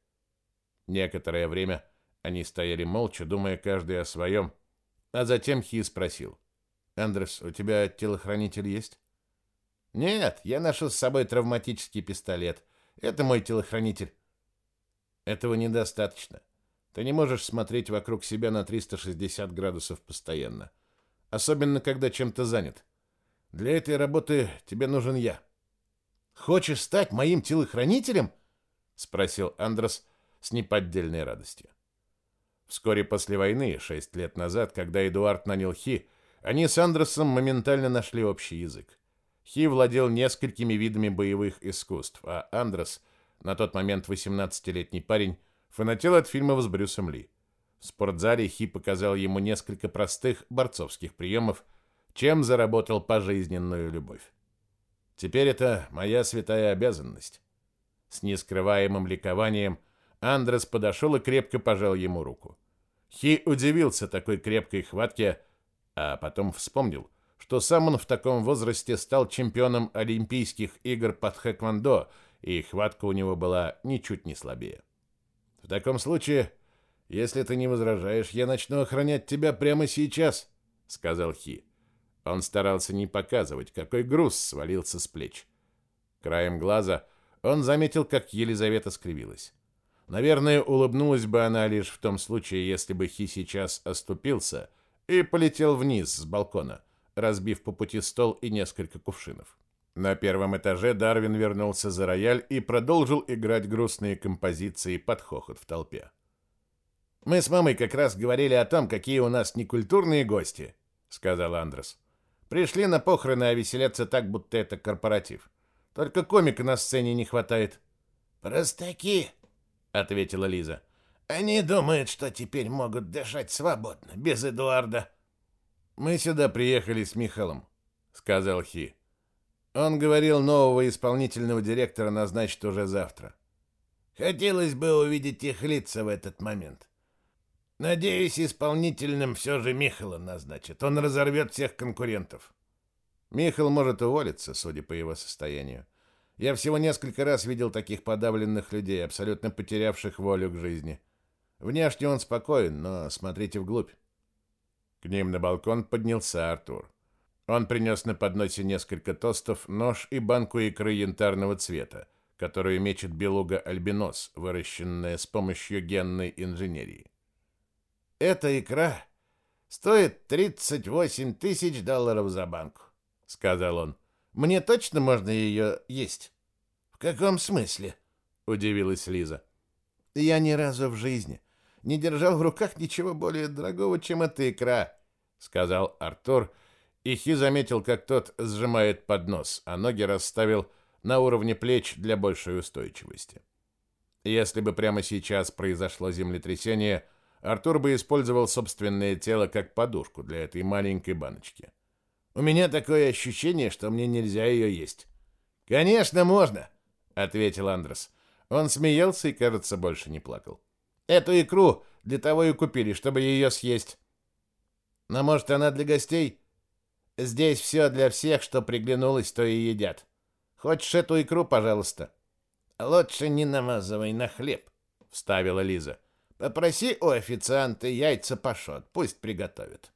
Некоторое время они стояли молча, думая каждый о своем, а затем Хи спросил. «Андрес, у тебя телохранитель есть?» «Нет, я ношу с собой травматический пистолет. Это мой телохранитель». «Этого недостаточно. Ты не можешь смотреть вокруг себя на 360 градусов постоянно. Особенно, когда чем-то занят. Для этой работы тебе нужен я». «Хочешь стать моим телохранителем?» — спросил Андрес с неподдельной радостью. Вскоре после войны, шесть лет назад, когда Эдуард нанял Хи, они с Андерсом моментально нашли общий язык. Хи владел несколькими видами боевых искусств, а Андрес, на тот момент 18-летний парень, фанател от фильмов с Брюсом Ли. В спортзале Хи показал ему несколько простых борцовских приемов, чем заработал пожизненную любовь. Теперь это моя святая обязанность. С нескрываемым ликованием Андрес подошел и крепко пожал ему руку. Хи удивился такой крепкой хватке, а потом вспомнил, что сам он в таком возрасте стал чемпионом Олимпийских игр по тхэквондо, и хватка у него была ничуть не слабее. В таком случае, если ты не возражаешь, я начну охранять тебя прямо сейчас, сказал Хи. Он старался не показывать, какой груз свалился с плеч. Краем глаза он заметил, как Елизавета скривилась. Наверное, улыбнулась бы она лишь в том случае, если бы Хи сейчас оступился и полетел вниз с балкона, разбив по пути стол и несколько кувшинов. На первом этаже Дарвин вернулся за рояль и продолжил играть грустные композиции под хохот в толпе. «Мы с мамой как раз говорили о том, какие у нас некультурные гости», — сказал Андрес. «Пришли на похороны, а веселятся так, будто это корпоратив. Только комика на сцене не хватает». «Простаки», — ответила Лиза. «Они думают, что теперь могут дышать свободно, без Эдуарда». «Мы сюда приехали с Михалом», — сказал Хи. Он говорил, нового исполнительного директора назначить уже завтра. Хотелось бы увидеть их лица в этот момент. Надеюсь, исполнительным все же Михала назначат. Он разорвет всех конкурентов. Михал может уволиться, судя по его состоянию. Я всего несколько раз видел таких подавленных людей, абсолютно потерявших волю к жизни. Внешне он спокоен, но смотрите вглубь. К ним на балкон поднялся Артур. Он принес на подносе несколько тостов, нож и банку икры янтарного цвета, которую мечет белуга-альбинос, выращенная с помощью генной инженерии. «Эта икра стоит 38 тысяч долларов за банку», — сказал он. «Мне точно можно ее есть?» «В каком смысле?» — удивилась Лиза. «Я ни разу в жизни не держал в руках ничего более дорогого, чем эта икра», — сказал Артур, — и Хи заметил, как тот сжимает поднос, а ноги расставил на уровне плеч для большей устойчивости. Если бы прямо сейчас произошло землетрясение, Артур бы использовал собственное тело как подушку для этой маленькой баночки. У меня такое ощущение, что мне нельзя ее есть. Конечно, можно, ответил Андрес. Он смеялся и, кажется, больше не плакал. Эту икру для того и купили, чтобы ее съесть. Но может, она для гостей? Здесь все для всех, что приглянулось, то и едят. Хочешь эту икру, пожалуйста? Лучше не намазывай на хлеб, вставила Лиза. Попроси у официанта яйца пашот, пусть приготовит.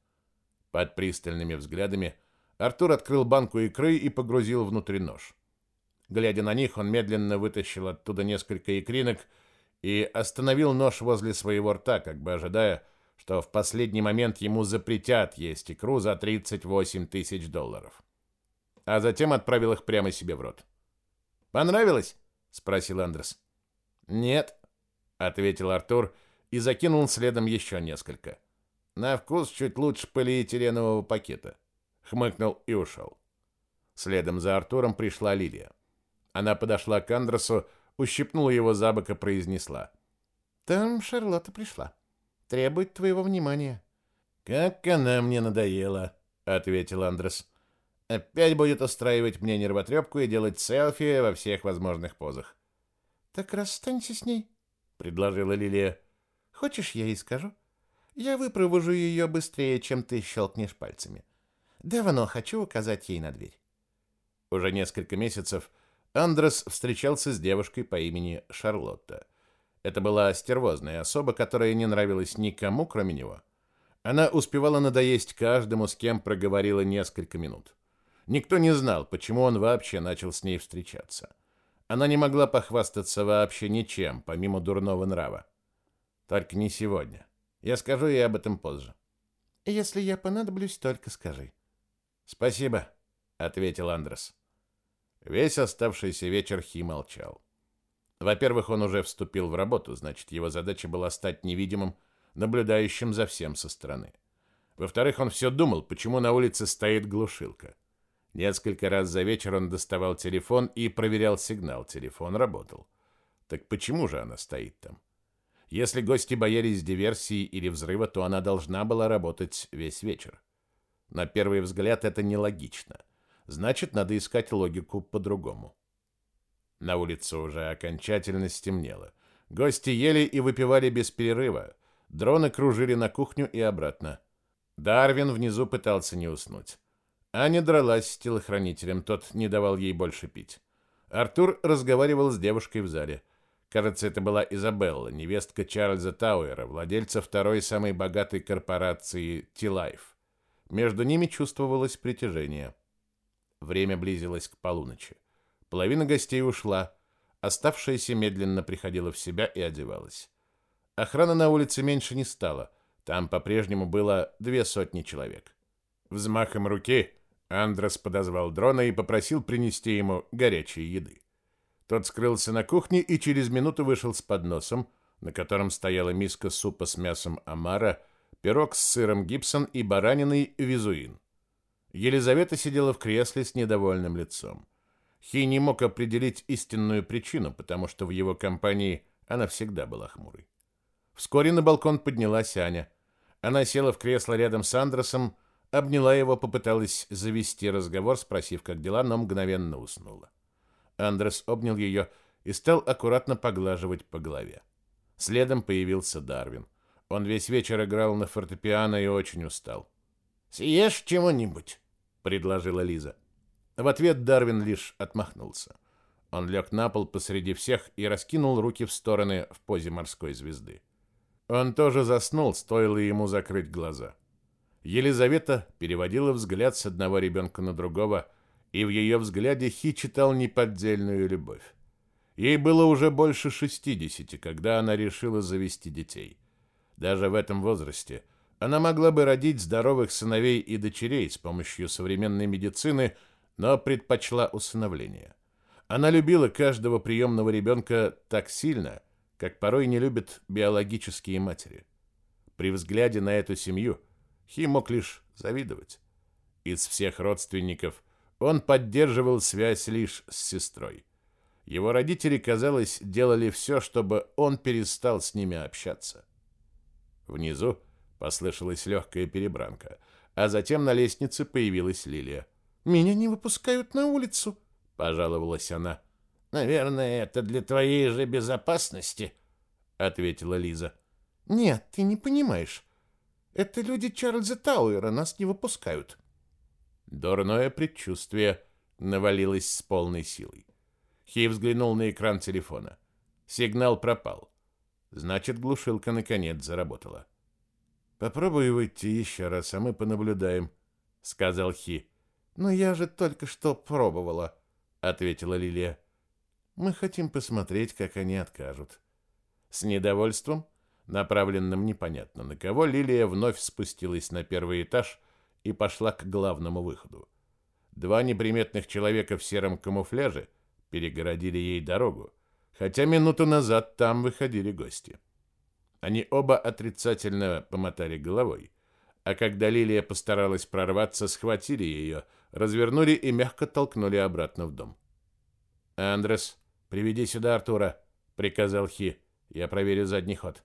Под пристальными взглядами Артур открыл банку икры и погрузил внутрь нож. Глядя на них, он медленно вытащил оттуда несколько икринок и остановил нож возле своего рта, как бы ожидая, что в последний момент ему запретят есть икру за 38 тысяч долларов. А затем отправил их прямо себе в рот. «Понравилось?» — спросил Андрес. «Нет», — ответил Артур и закинул следом еще несколько. «На вкус чуть лучше полиэтиленового пакета», — хмыкнул и ушел. Следом за Артуром пришла Лилия. Она подошла к Андресу, ущипнула его за бок и произнесла. «Там Шарлотта пришла» требует твоего внимания. Как она мне надоела, ответил Андрес. Опять будет устраивать мне нервотрепку и делать селфи во всех возможных позах. Так расстанься с ней, предложила Лилия. Хочешь, я ей скажу? Я выпровожу ее быстрее, чем ты щелкнешь пальцами. Давно хочу указать ей на дверь. Уже несколько месяцев Андрес встречался с девушкой по имени Шарлотта. Это была стервозная особа, которая не нравилась никому, кроме него. Она успевала надоесть каждому, с кем проговорила несколько минут. Никто не знал, почему он вообще начал с ней встречаться. Она не могла похвастаться вообще ничем, помимо дурного нрава. Только не сегодня. Я скажу ей об этом позже. Если я понадоблюсь, только скажи. Спасибо, ответил Андрес. Весь оставшийся вечер Хи молчал. Во-первых, он уже вступил в работу, значит, его задача была стать невидимым, наблюдающим за всем со стороны. Во-вторых, он все думал, почему на улице стоит глушилка. Несколько раз за вечер он доставал телефон и проверял сигнал. Телефон работал. Так почему же она стоит там? Если гости боялись диверсии или взрыва, то она должна была работать весь вечер. На первый взгляд это нелогично. Значит, надо искать логику по-другому. На улице уже окончательно стемнело. Гости ели и выпивали без перерыва. Дроны кружили на кухню и обратно. Дарвин внизу пытался не уснуть. Аня дралась с телохранителем, тот не давал ей больше пить. Артур разговаривал с девушкой в зале. Кажется, это была Изабелла, невестка Чарльза Тауэра, владельца второй самой богатой корпорации T-Life. Между ними чувствовалось притяжение. Время близилось к полуночи. Половина гостей ушла, оставшаяся медленно приходила в себя и одевалась. Охрана на улице меньше не стало, там по-прежнему было две сотни человек. Взмахом руки Андрес подозвал дрона и попросил принести ему горячей еды. Тот скрылся на кухне и через минуту вышел с подносом, на котором стояла миска супа с мясом омара, пирог с сыром гибсон и бараниной визуин. Елизавета сидела в кресле с недовольным лицом. Хи не мог определить истинную причину, потому что в его компании она всегда была хмурой. Вскоре на балкон поднялась Аня. Она села в кресло рядом с Андресом, обняла его, попыталась завести разговор, спросив, как дела, но мгновенно уснула. Андрес обнял ее и стал аккуратно поглаживать по голове. Следом появился Дарвин. Он весь вечер играл на фортепиано и очень устал. «Съешь чего-нибудь?» — предложила Лиза. В ответ Дарвин лишь отмахнулся. Он лег на пол посреди всех и раскинул руки в стороны в позе морской звезды. Он тоже заснул, стоило ему закрыть глаза. Елизавета переводила взгляд с одного ребенка на другого, и в ее взгляде Хи читал неподдельную любовь. Ей было уже больше 60, когда она решила завести детей. Даже в этом возрасте она могла бы родить здоровых сыновей и дочерей с помощью современной медицины, но предпочла усыновление. Она любила каждого приемного ребенка так сильно, как порой не любят биологические матери. При взгляде на эту семью Хи мог лишь завидовать. Из всех родственников он поддерживал связь лишь с сестрой. Его родители, казалось, делали все, чтобы он перестал с ними общаться. Внизу послышалась легкая перебранка, а затем на лестнице появилась Лилия. «Меня не выпускают на улицу», — пожаловалась она. «Наверное, это для твоей же безопасности», — ответила Лиза. «Нет, ты не понимаешь. Это люди Чарльза Тауэра, нас не выпускают». Дурное предчувствие навалилось с полной силой. Хей взглянул на экран телефона. Сигнал пропал. Значит, глушилка наконец заработала. «Попробуй выйти еще раз, а мы понаблюдаем», — сказал Хи. «Но я же только что пробовала», — ответила Лилия. «Мы хотим посмотреть, как они откажут». С недовольством, направленным непонятно на кого, Лилия вновь спустилась на первый этаж и пошла к главному выходу. Два неприметных человека в сером камуфляже перегородили ей дорогу, хотя минуту назад там выходили гости. Они оба отрицательно помотали головой, а когда Лилия постаралась прорваться, схватили ее, развернули и мягко толкнули обратно в дом. «Андрес, приведи сюда Артура», — приказал Хи. «Я проверю задний ход».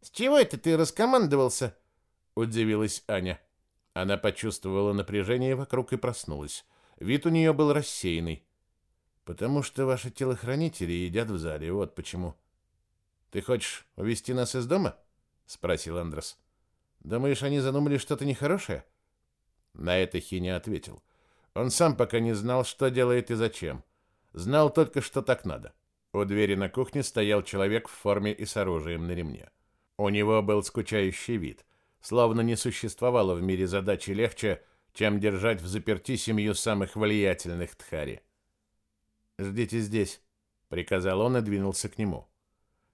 «С чего это ты раскомандовался?» — удивилась Аня. Она почувствовала напряжение вокруг и проснулась. Вид у нее был рассеянный. «Потому что ваши телохранители едят в зале, вот почему». «Ты хочешь увести нас из дома?» — спросил Андрес. «Думаешь, они задумали что-то нехорошее?» На это Хи ответил. Он сам пока не знал, что делает и зачем. Знал только, что так надо. У двери на кухне стоял человек в форме и с оружием на ремне. У него был скучающий вид — словно не существовало в мире задачи легче, чем держать в заперти семью самых влиятельных Тхари. «Ждите здесь», — приказал он и двинулся к нему.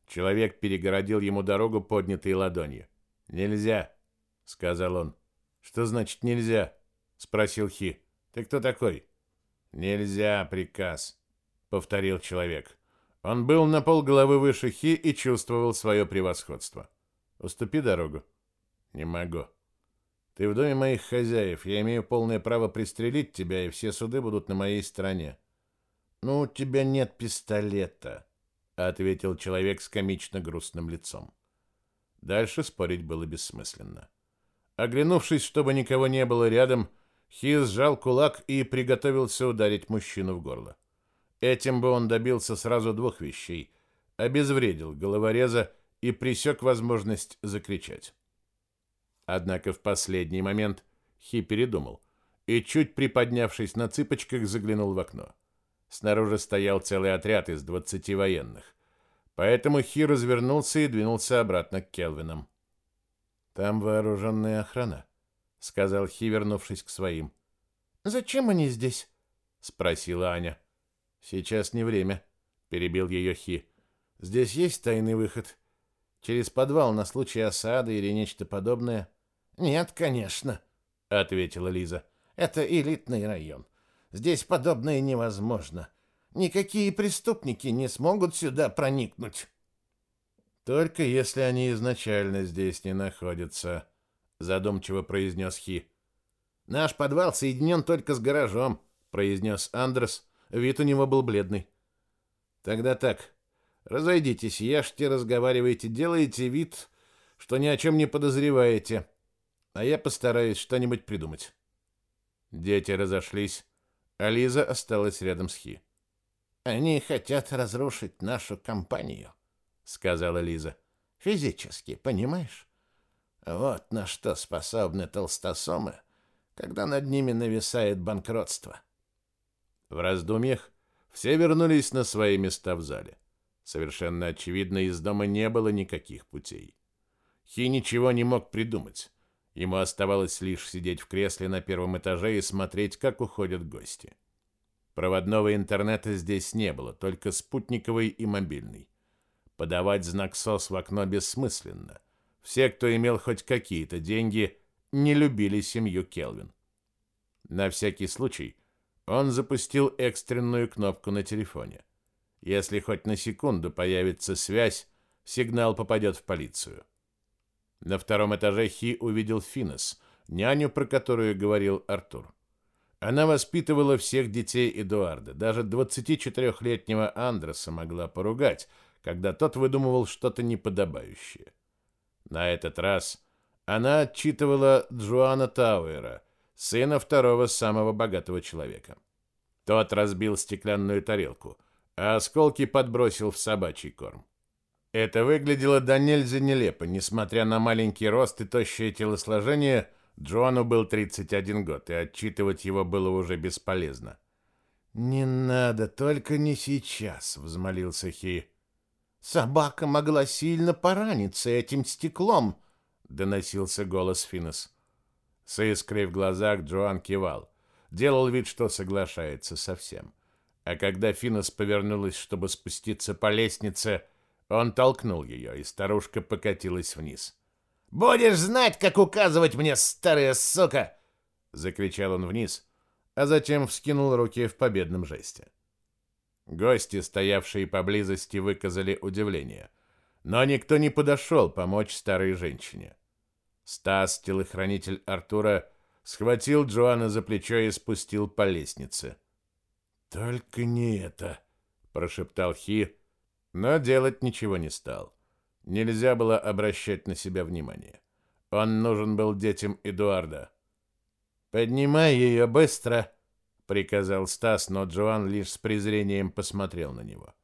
Человек перегородил ему дорогу поднятой ладонью. «Нельзя», — сказал он. «Что значит нельзя?» — спросил Хи. «Ты кто такой?» «Нельзя, приказ», — повторил человек. Он был на полголовы выше Хи и чувствовал свое превосходство. «Уступи дорогу», не могу. Ты в доме моих хозяев. Я имею полное право пристрелить тебя, и все суды будут на моей стороне. Ну, у тебя нет пистолета, ответил человек с комично грустным лицом. Дальше спорить было бессмысленно. Оглянувшись, чтобы никого не было рядом, Хи сжал кулак и приготовился ударить мужчину в горло. Этим бы он добился сразу двух вещей: обезвредил головореза и пресек возможность закричать. Однако в последний момент Хи передумал и, чуть приподнявшись на цыпочках, заглянул в окно. Снаружи стоял целый отряд из двадцати военных. Поэтому Хи развернулся и двинулся обратно к Келвинам. «Там вооруженная охрана», — сказал Хи, вернувшись к своим. «Зачем они здесь?» — спросила Аня. «Сейчас не время», — перебил ее Хи. «Здесь есть тайный выход. Через подвал на случай осады или нечто подобное». Нет, конечно, ответила Лиза. Это элитный район. Здесь подобное невозможно. Никакие преступники не смогут сюда проникнуть. Только если они изначально здесь не находятся, задумчиво произнес Хи. Наш подвал соединен только с гаражом, произнес Андрес. Вид у него был бледный. Тогда так. Разойдитесь, ешьте, разговаривайте, делайте вид, что ни о чем не подозреваете, а я постараюсь что-нибудь придумать. Дети разошлись, а Лиза осталась рядом с Хи. Они хотят разрушить нашу компанию, сказала Лиза. Физически, понимаешь? Вот на что способны толстосомы, когда над ними нависает банкротство. В раздумьях все вернулись на свои места в зале. Совершенно очевидно, из дома не было никаких путей. Хи ничего не мог придумать. Ему оставалось лишь сидеть в кресле на первом этаже и смотреть, как уходят гости. Проводного интернета здесь не было, только спутниковый и мобильный. Подавать знак СОС в окно бессмысленно. Все, кто имел хоть какие-то деньги, не любили семью Келвин. На всякий случай он запустил экстренную кнопку на телефоне. Если хоть на секунду появится связь, сигнал попадет в полицию. На втором этаже Хи увидел Финес, няню, про которую говорил Артур. Она воспитывала всех детей Эдуарда, даже 24-летнего Андреса могла поругать, когда тот выдумывал что-то неподобающее. На этот раз она отчитывала Джоана Тауэра, сына второго самого богатого человека. Тот разбил стеклянную тарелку, а осколки подбросил в собачий корм. Это выглядело до нельзя нелепо. Несмотря на маленький рост и тощее телосложение, Джоану был 31 год, и отчитывать его было уже бесполезно. «Не надо, только не сейчас», — взмолился Хи. «Собака могла сильно пораниться этим стеклом», — доносился голос Финес. С искрой в глазах Джоан кивал. Делал вид, что соглашается со всем. А когда Финес повернулась, чтобы спуститься по лестнице, — он толкнул ее, и старушка покатилась вниз. «Будешь знать, как указывать мне, старая сука!» Закричал он вниз, а затем вскинул руки в победном жесте. Гости, стоявшие поблизости, выказали удивление. Но никто не подошел помочь старой женщине. Стас, телохранитель Артура, схватил Джоанна за плечо и спустил по лестнице. «Только не это!» — прошептал Хи, но делать ничего не стал. Нельзя было обращать на себя внимание. Он нужен был детям Эдуарда. «Поднимай ее быстро!» — приказал Стас, но Джоан лишь с презрением посмотрел на него.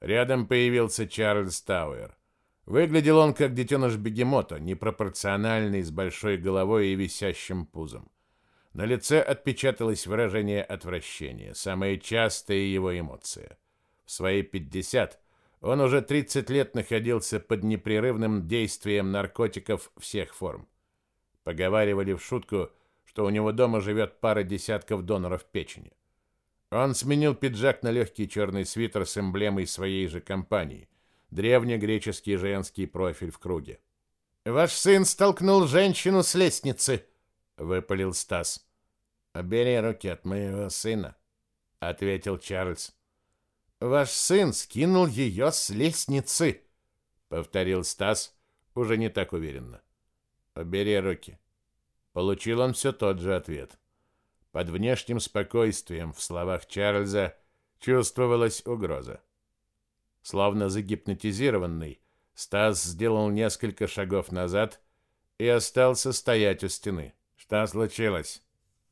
Рядом появился Чарльз Тауэр. Выглядел он как детеныш бегемота, непропорциональный, с большой головой и висящим пузом. На лице отпечаталось выражение отвращения, самая частая его эмоция. В свои пятьдесят он уже 30 лет находился под непрерывным действием наркотиков всех форм. Поговаривали в шутку, что у него дома живет пара десятков доноров печени. Он сменил пиджак на легкий черный свитер с эмблемой своей же компании, древнегреческий женский профиль в круге. «Ваш сын столкнул женщину с лестницы», — выпалил Стас. «Убери руки от моего сына», — ответил Чарльз. Ваш сын скинул ее с лестницы, повторил Стас уже не так уверенно. Убери руки. Получил он все тот же ответ. Под внешним спокойствием в словах Чарльза чувствовалась угроза. Словно загипнотизированный, Стас сделал несколько шагов назад и остался стоять у стены. Что случилось?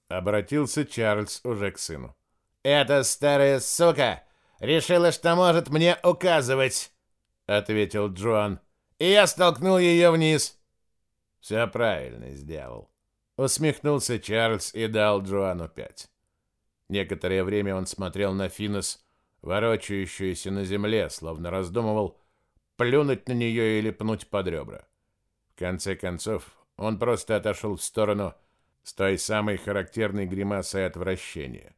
Обратился Чарльз уже к сыну. «Эта старая сука решила, что может мне указывать», — ответил Джоан. «И я столкнул ее вниз». «Все правильно сделал», — усмехнулся Чарльз и дал Джоану пять. Некоторое время он смотрел на Финес, ворочающуюся на земле, словно раздумывал, плюнуть на нее или пнуть под ребра. В конце концов, он просто отошел в сторону с той самой характерной гримасой отвращения.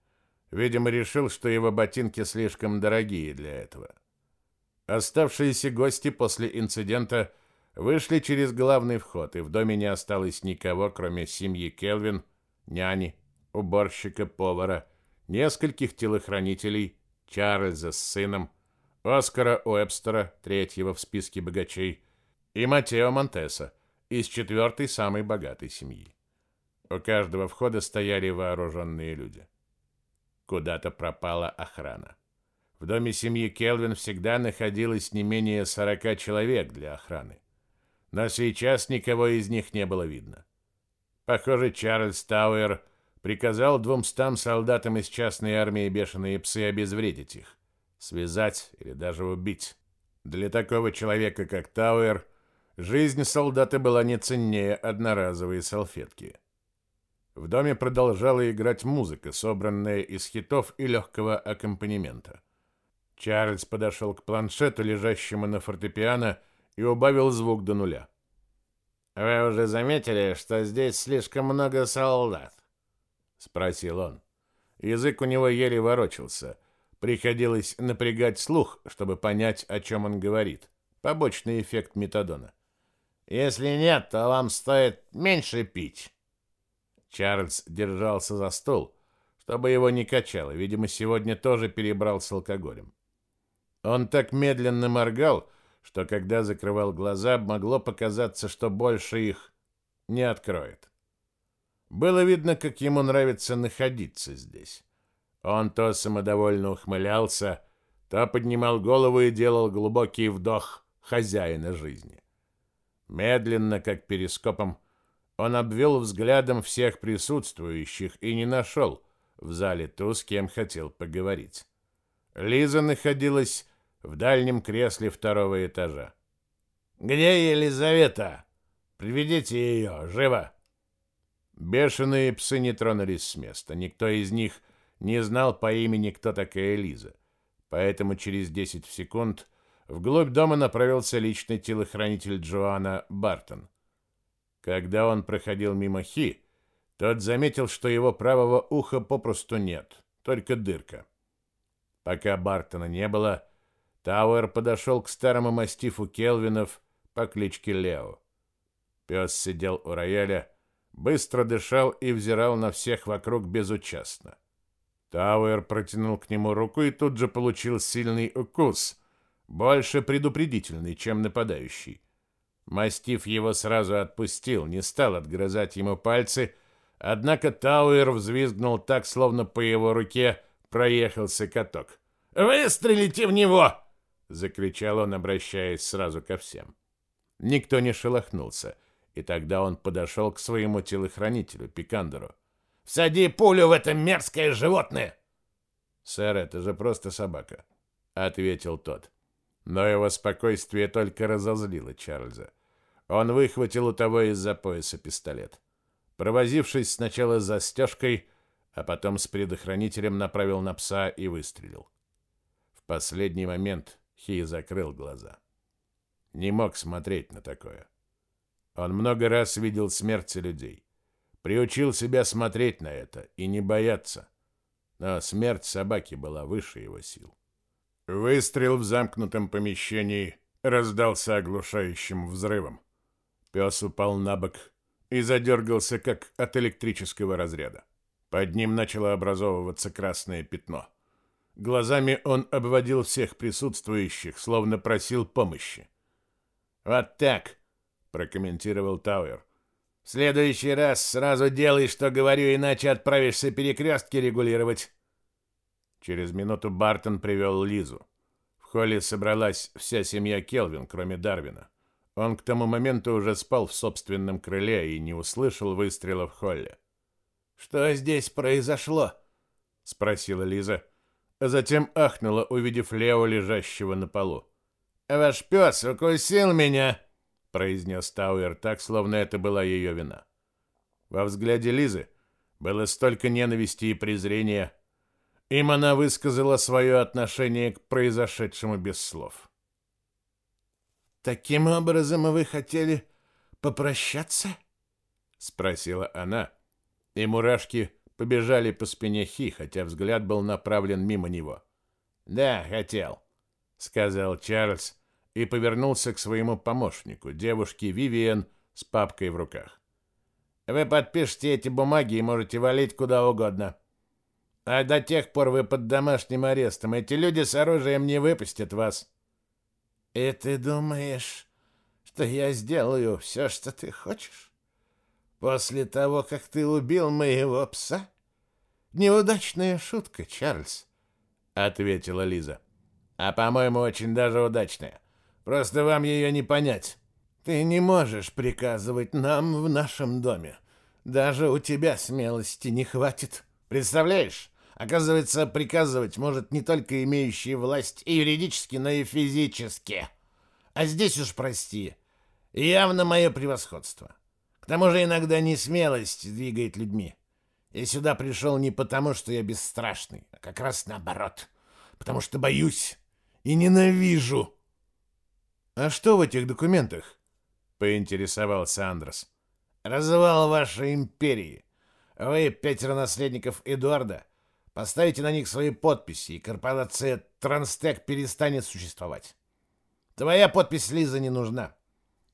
Видимо, решил, что его ботинки слишком дорогие для этого. Оставшиеся гости после инцидента вышли через главный вход, и в доме не осталось никого, кроме семьи Келвин, няни, уборщика, повара, нескольких телохранителей, Чарльза с сыном, Оскара Уэбстера, третьего в списке богачей, и Матео Монтеса из четвертой самой богатой семьи. У каждого входа стояли вооруженные люди. Куда-то пропала охрана. В доме семьи Келвин всегда находилось не менее 40 человек для охраны. Но сейчас никого из них не было видно. Похоже, Чарльз Тауэр приказал двумстам солдатам из частной армии бешеные псы обезвредить их, связать или даже убить. Для такого человека, как Тауэр, жизнь солдата была не ценнее одноразовой салфетки. В доме продолжала играть музыка, собранная из хитов и легкого аккомпанемента. Чарльз подошел к планшету, лежащему на фортепиано, и убавил звук до нуля. «Вы уже заметили, что здесь слишком много солдат?» — спросил он. Язык у него еле ворочался. Приходилось напрягать слух, чтобы понять, о чем он говорит. Побочный эффект метадона. «Если нет, то вам стоит меньше пить». Чарльз держался за стол, чтобы его не качало. Видимо, сегодня тоже перебрал с алкоголем. Он так медленно моргал, что когда закрывал глаза, могло показаться, что больше их не откроет. Было видно, как ему нравится находиться здесь. Он то самодовольно ухмылялся, то поднимал голову и делал глубокий вдох хозяина жизни. Медленно, как перископом, он обвел взглядом всех присутствующих и не нашел в зале ту, с кем хотел поговорить. Лиза находилась в дальнем кресле второго этажа. «Где Елизавета? Приведите ее, живо!» Бешеные псы не тронулись с места. Никто из них не знал по имени, кто такая Лиза. Поэтому через 10 секунд вглубь дома направился личный телохранитель Джоанна Бартон. Когда он проходил мимо Хи, тот заметил, что его правого уха попросту нет, только дырка. Пока Бартона не было, Тауэр подошел к старому мастифу Келвинов по кличке Лео. Пес сидел у рояля, быстро дышал и взирал на всех вокруг безучастно. Тауэр протянул к нему руку и тут же получил сильный укус, больше предупредительный, чем нападающий. Мастиф его сразу отпустил, не стал отгрызать ему пальцы, однако Тауэр взвизгнул так, словно по его руке проехался каток. «Выстрелите в него!» Закричал он, обращаясь сразу ко всем. Никто не шелохнулся, и тогда он подошел к своему телохранителю Пикандеру. «Всади пулю в это мерзкое животное!» «Сэр, это же просто собака», — ответил тот. Но его спокойствие только разозлило Чарльза. Он выхватил у того из-за пояса пистолет. Провозившись сначала с застежкой, а потом с предохранителем направил на пса и выстрелил. В последний момент Хи закрыл глаза. Не мог смотреть на такое. Он много раз видел смерти людей. Приучил себя смотреть на это и не бояться. Но смерть собаки была выше его сил. Выстрел в замкнутом помещении раздался оглушающим взрывом. Пес упал на бок и задергался, как от электрического разряда. Под ним начало образовываться красное пятно. Глазами он обводил всех присутствующих, словно просил помощи. «Вот так», — прокомментировал Тауэр. «В следующий раз сразу делай, что говорю, иначе отправишься перекрестки регулировать». Через минуту Бартон привел Лизу. В холле собралась вся семья Келвин, кроме Дарвина. Он к тому моменту уже спал в собственном крыле и не услышал выстрела в холле. «Что здесь произошло?» — спросила Лиза затем ахнула, увидев Лео, лежащего на полу. «Ваш пес укусил меня!» — произнес Тауэр так, словно это была ее вина. Во взгляде Лизы было столько ненависти и презрения. Им она высказала свое отношение к произошедшему без слов. «Таким образом вы хотели попрощаться?» — спросила она, и мурашки побежали по спине Хи, хотя взгляд был направлен мимо него. «Да, хотел», — сказал Чарльз и повернулся к своему помощнику, девушке Вивиен с папкой в руках. «Вы подпишите эти бумаги и можете валить куда угодно. А до тех пор вы под домашним арестом. Эти люди с оружием не выпустят вас». «И ты думаешь, что я сделаю все, что ты хочешь? После того, как ты убил моего пса? Неудачная шутка, Чарльз», — ответила Лиза. «А, по-моему, очень даже удачная. Просто вам ее не понять». «Ты не можешь приказывать нам в нашем доме. Даже у тебя смелости не хватит. Представляешь? Оказывается, приказывать может не только имеющий власть и юридически, но и физически. А здесь уж прости. Явно мое превосходство. К тому же иногда не смелость двигает людьми. Я сюда пришел не потому, что я бесстрашный, а как раз наоборот. Потому что боюсь и ненавижу. А что в этих документах? Поинтересовался Андрес. Развал вашей империи. Вы, пятеро наследников Эдуарда, поставите на них свои подписи, и корпорация Транстек перестанет существовать. Твоя подпись, Лиза, не нужна.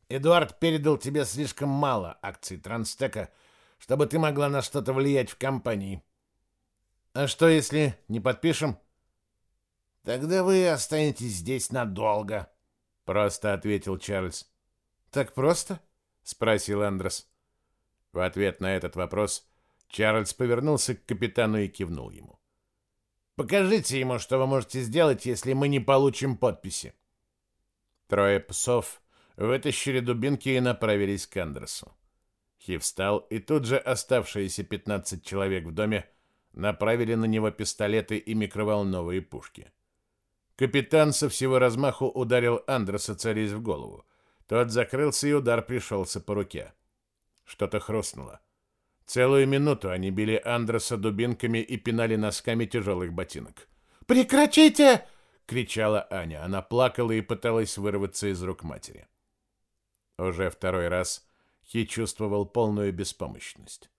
Эдуард передал тебе слишком мало акций Транстека, чтобы ты могла на что-то влиять в компании. А что, если не подпишем? Тогда вы останетесь здесь надолго, просто ответил Чарльз. Так просто? спросил Андрес. В ответ на этот вопрос Чарльз повернулся к капитану и кивнул ему. Покажите ему, что вы можете сделать, если мы не получим подписи. Трое псов вытащили дубинки и направились к Андерсу. Хи встал, и тут же оставшиеся 15 человек в доме направили на него пистолеты и микроволновые пушки. Капитан со всего размаху ударил Андерса, целясь в голову. Тот закрылся, и удар пришелся по руке. Что-то хрустнуло. Целую минуту они били Андреса дубинками и пинали носками тяжелых ботинок. «Прекратите!» — кричала Аня. Она плакала и пыталась вырваться из рук матери. Уже второй раз Хи чувствовал полную беспомощность.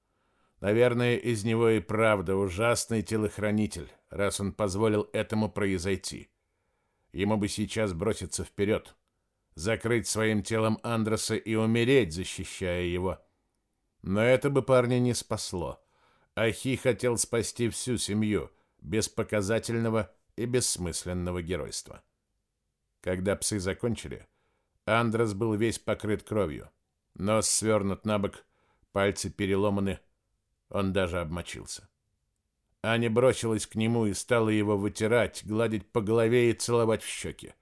Наверное, из него и правда ужасный телохранитель, раз он позволил этому произойти. Ему бы сейчас броситься вперед, закрыть своим телом Андреса и умереть, защищая его. Но это бы парня не спасло. Ахи хотел спасти всю семью без показательного и бессмысленного геройства. Когда псы закончили, Андрес был весь покрыт кровью. Нос свернут на бок, пальцы переломаны. Он даже обмочился. Аня бросилась к нему и стала его вытирать, гладить по голове и целовать в щеки.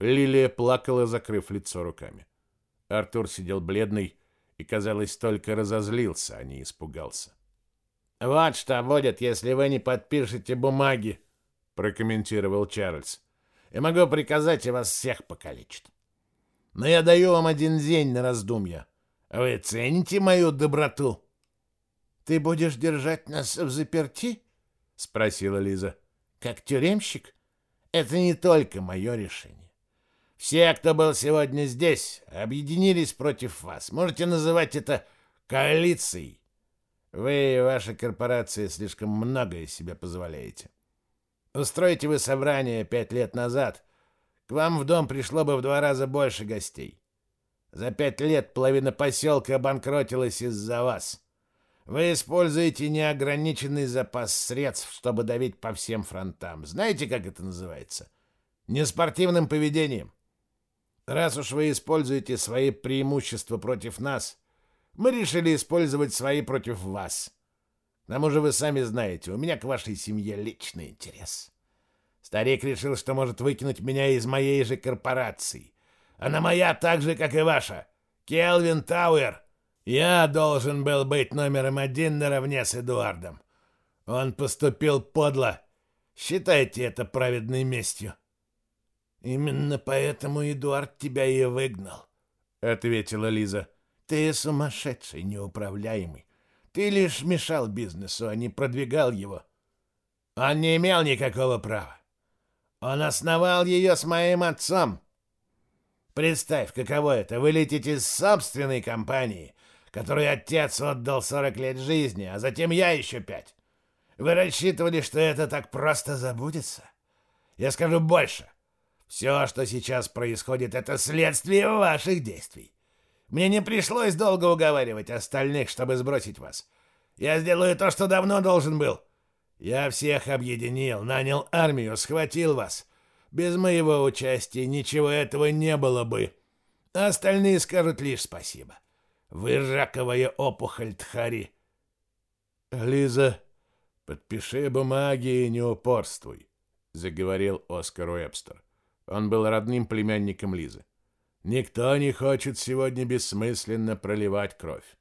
Лилия плакала, закрыв лицо руками. Артур сидел бледный и, казалось, только разозлился, а не испугался. «Вот что будет, если вы не подпишете бумаги», — прокомментировал Чарльз. «Я могу приказать, и вас всех покалечат. Но я даю вам один день на раздумья. Вы цените мою доброту? Ты будешь держать нас в заперти? спросила Лиза. Как тюремщик? Это не только мое решение. Все, кто был сегодня здесь, объединились против вас. Можете называть это коалицией. Вы и ваша корпорация слишком многое себе позволяете. Устроите вы собрание пять лет назад, к вам в дом пришло бы в два раза больше гостей. За пять лет половина поселка обанкротилась из-за вас. Вы используете неограниченный запас средств, чтобы давить по всем фронтам. Знаете, как это называется? Неспортивным поведением. Раз уж вы используете свои преимущества против нас, мы решили использовать свои против вас. К тому же вы сами знаете, у меня к вашей семье личный интерес. Старик решил, что может выкинуть меня из моей же корпорации. Она моя так же, как и ваша. Келвин Тауэр. Я должен был быть номером один наравне с Эдуардом. Он поступил подло. Считайте это праведной местью. Именно поэтому Эдуард тебя и выгнал, ответила Лиза. Ты сумасшедший, неуправляемый. Ты лишь мешал бизнесу, а не продвигал его. Он не имел никакого права. Он основал ее с моим отцом. Представь, каково это, вылететь из собственной компании, которой отец отдал 40 лет жизни, а затем я еще пять. Вы рассчитывали, что это так просто забудется? Я скажу больше. Все, что сейчас происходит, это следствие ваших действий. Мне не пришлось долго уговаривать остальных, чтобы сбросить вас. Я сделаю то, что давно должен был. Я всех объединил, нанял армию, схватил вас. Без моего участия ничего этого не было бы. Остальные скажут лишь спасибо. Вы раковая опухоль Тхари. Лиза, подпиши бумаги и не упорствуй, заговорил Оскар Уэбстер. Он был родным племянником Лизы. Никто не хочет сегодня бессмысленно проливать кровь.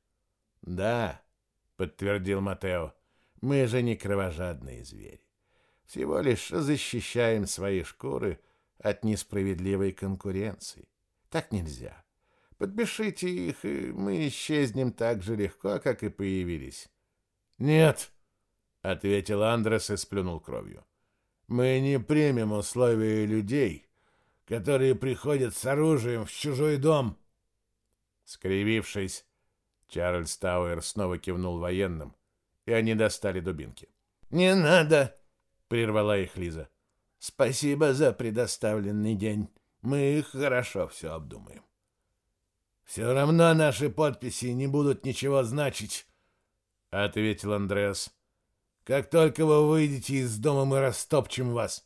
Да, подтвердил Матео. Мы же не кровожадные звери. Всего лишь защищаем свои шкуры от несправедливой конкуренции. Так нельзя. Подпишите их, и мы исчезнем так же легко, как и появились. Нет, ответил Андрес и сплюнул кровью. Мы не примем условия людей, которые приходят с оружием в чужой дом. Скривившись, Чарльз Тауэр снова кивнул военным, и они достали дубинки. «Не надо!» — прервала их Лиза. «Спасибо за предоставленный день. Мы хорошо все обдумаем». «Все равно наши подписи не будут ничего значить», — ответил Андреас. «Как только вы выйдете из дома, мы растопчем вас».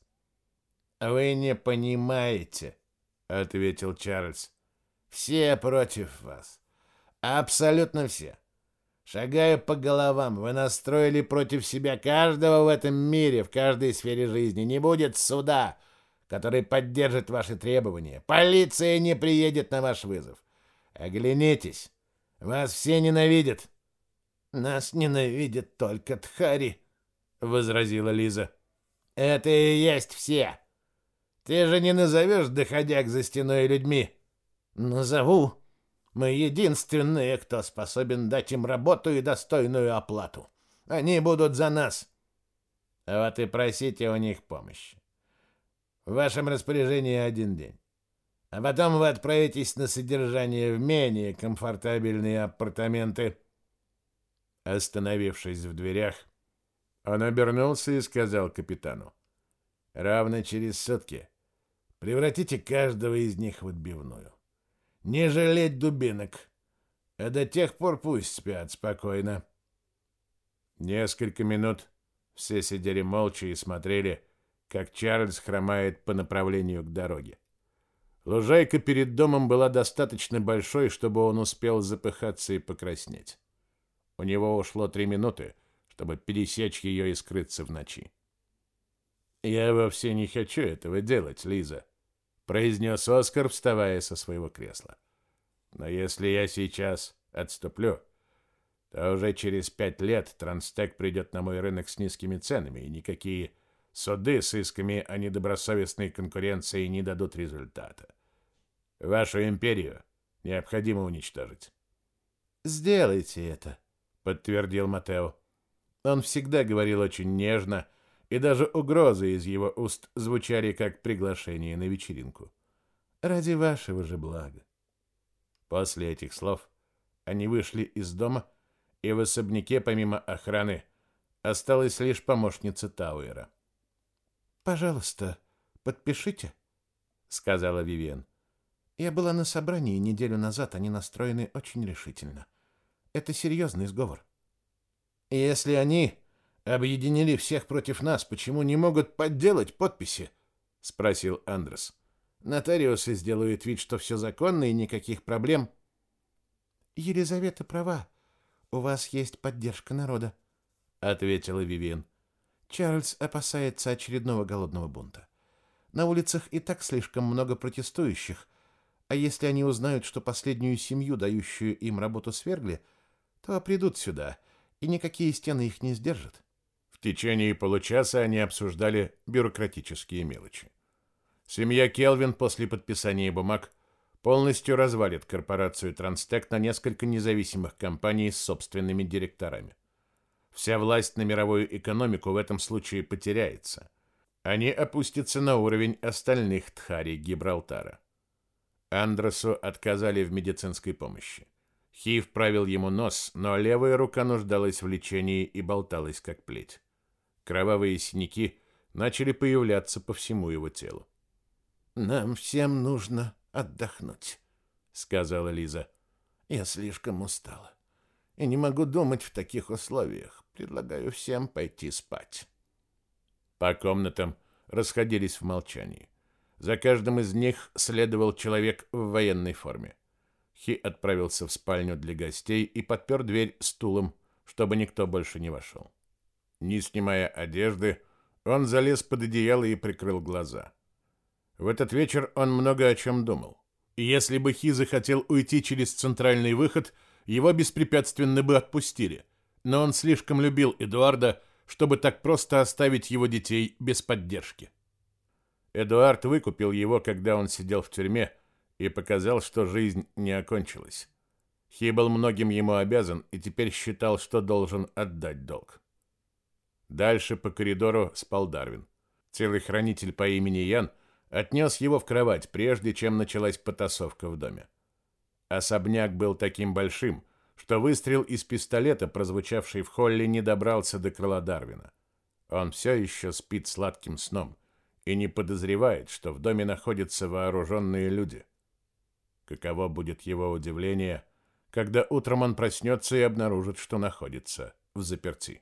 «Вы не понимаете», — ответил Чарльз. «Все против вас. Абсолютно все. Шагая по головам, вы настроили против себя каждого в этом мире, в каждой сфере жизни. Не будет суда, который поддержит ваши требования. Полиция не приедет на ваш вызов. Оглянитесь. Вас все ненавидят». «Нас ненавидят только Тхари», — возразила Лиза. «Это и есть все. Ты же не назовешь доходяг за стеной людьми. Назову. Мы единственные, кто способен дать им работу и достойную оплату. Они будут за нас. Вот и просите у них помощи. В вашем распоряжении один день. А потом вы отправитесь на содержание в менее комфортабельные апартаменты. Остановившись в дверях, он обернулся и сказал капитану. Равно через сутки Превратите каждого из них в отбивную. Не жалеть дубинок. А до тех пор пусть спят спокойно. Несколько минут все сидели молча и смотрели, как Чарльз хромает по направлению к дороге. Лужайка перед домом была достаточно большой, чтобы он успел запыхаться и покраснеть. У него ушло три минуты, чтобы пересечь ее и скрыться в ночи. «Я вовсе не хочу этого делать, Лиза», — произнес Оскар, вставая со своего кресла. «Но если я сейчас отступлю, то уже через пять лет Транстек придет на мой рынок с низкими ценами, и никакие суды с исками о недобросовестной конкуренции не дадут результата. Вашу империю необходимо уничтожить». «Сделайте это», — подтвердил Матео. Он всегда говорил очень нежно, — и даже угрозы из его уст звучали как приглашение на вечеринку. Ради вашего же блага. После этих слов они вышли из дома, и в особняке помимо охраны осталась лишь помощница Тауэра. «Пожалуйста, подпишите», — сказала Вивиан. «Я была на собрании неделю назад, они настроены очень решительно. Это серьезный сговор». «Если они объединили всех против нас, почему не могут подделать подписи? спросил Андрес. Нотариусы сделают вид, что все законно и никаких проблем. Елизавета права. У вас есть поддержка народа, ответила Вивиан. Чарльз опасается очередного голодного бунта. На улицах и так слишком много протестующих, а если они узнают, что последнюю семью, дающую им работу, свергли, то придут сюда, и никакие стены их не сдержат. В течение получаса они обсуждали бюрократические мелочи. Семья Келвин после подписания бумаг полностью развалит корпорацию Транстек на несколько независимых компаний с собственными директорами. Вся власть на мировую экономику в этом случае потеряется. Они опустятся на уровень остальных тхари Гибралтара. Андресу отказали в медицинской помощи. Хив правил ему нос, но левая рука нуждалась в лечении и болталась как плеть. Кровавые синяки начали появляться по всему его телу. Нам всем нужно отдохнуть, сказала Лиза. Я слишком устала и не могу думать в таких условиях. Предлагаю всем пойти спать. По комнатам расходились в молчании. За каждым из них следовал человек в военной форме. Хи отправился в спальню для гостей и подпер дверь стулом, чтобы никто больше не вошел. Не снимая одежды, он залез под одеяло и прикрыл глаза. В этот вечер он много о чем думал. Если бы Хи захотел уйти через центральный выход, его беспрепятственно бы отпустили. Но он слишком любил Эдуарда, чтобы так просто оставить его детей без поддержки. Эдуард выкупил его, когда он сидел в тюрьме, и показал, что жизнь не окончилась. Хи был многим ему обязан и теперь считал, что должен отдать долг. Дальше по коридору спал Дарвин. Целый хранитель по имени Ян отнес его в кровать, прежде чем началась потасовка в доме. Особняк был таким большим, что выстрел из пистолета, прозвучавший в холле, не добрался до крыла Дарвина. Он все еще спит сладким сном и не подозревает, что в доме находятся вооруженные люди. Каково будет его удивление, когда утром он проснется и обнаружит, что находится в заперти.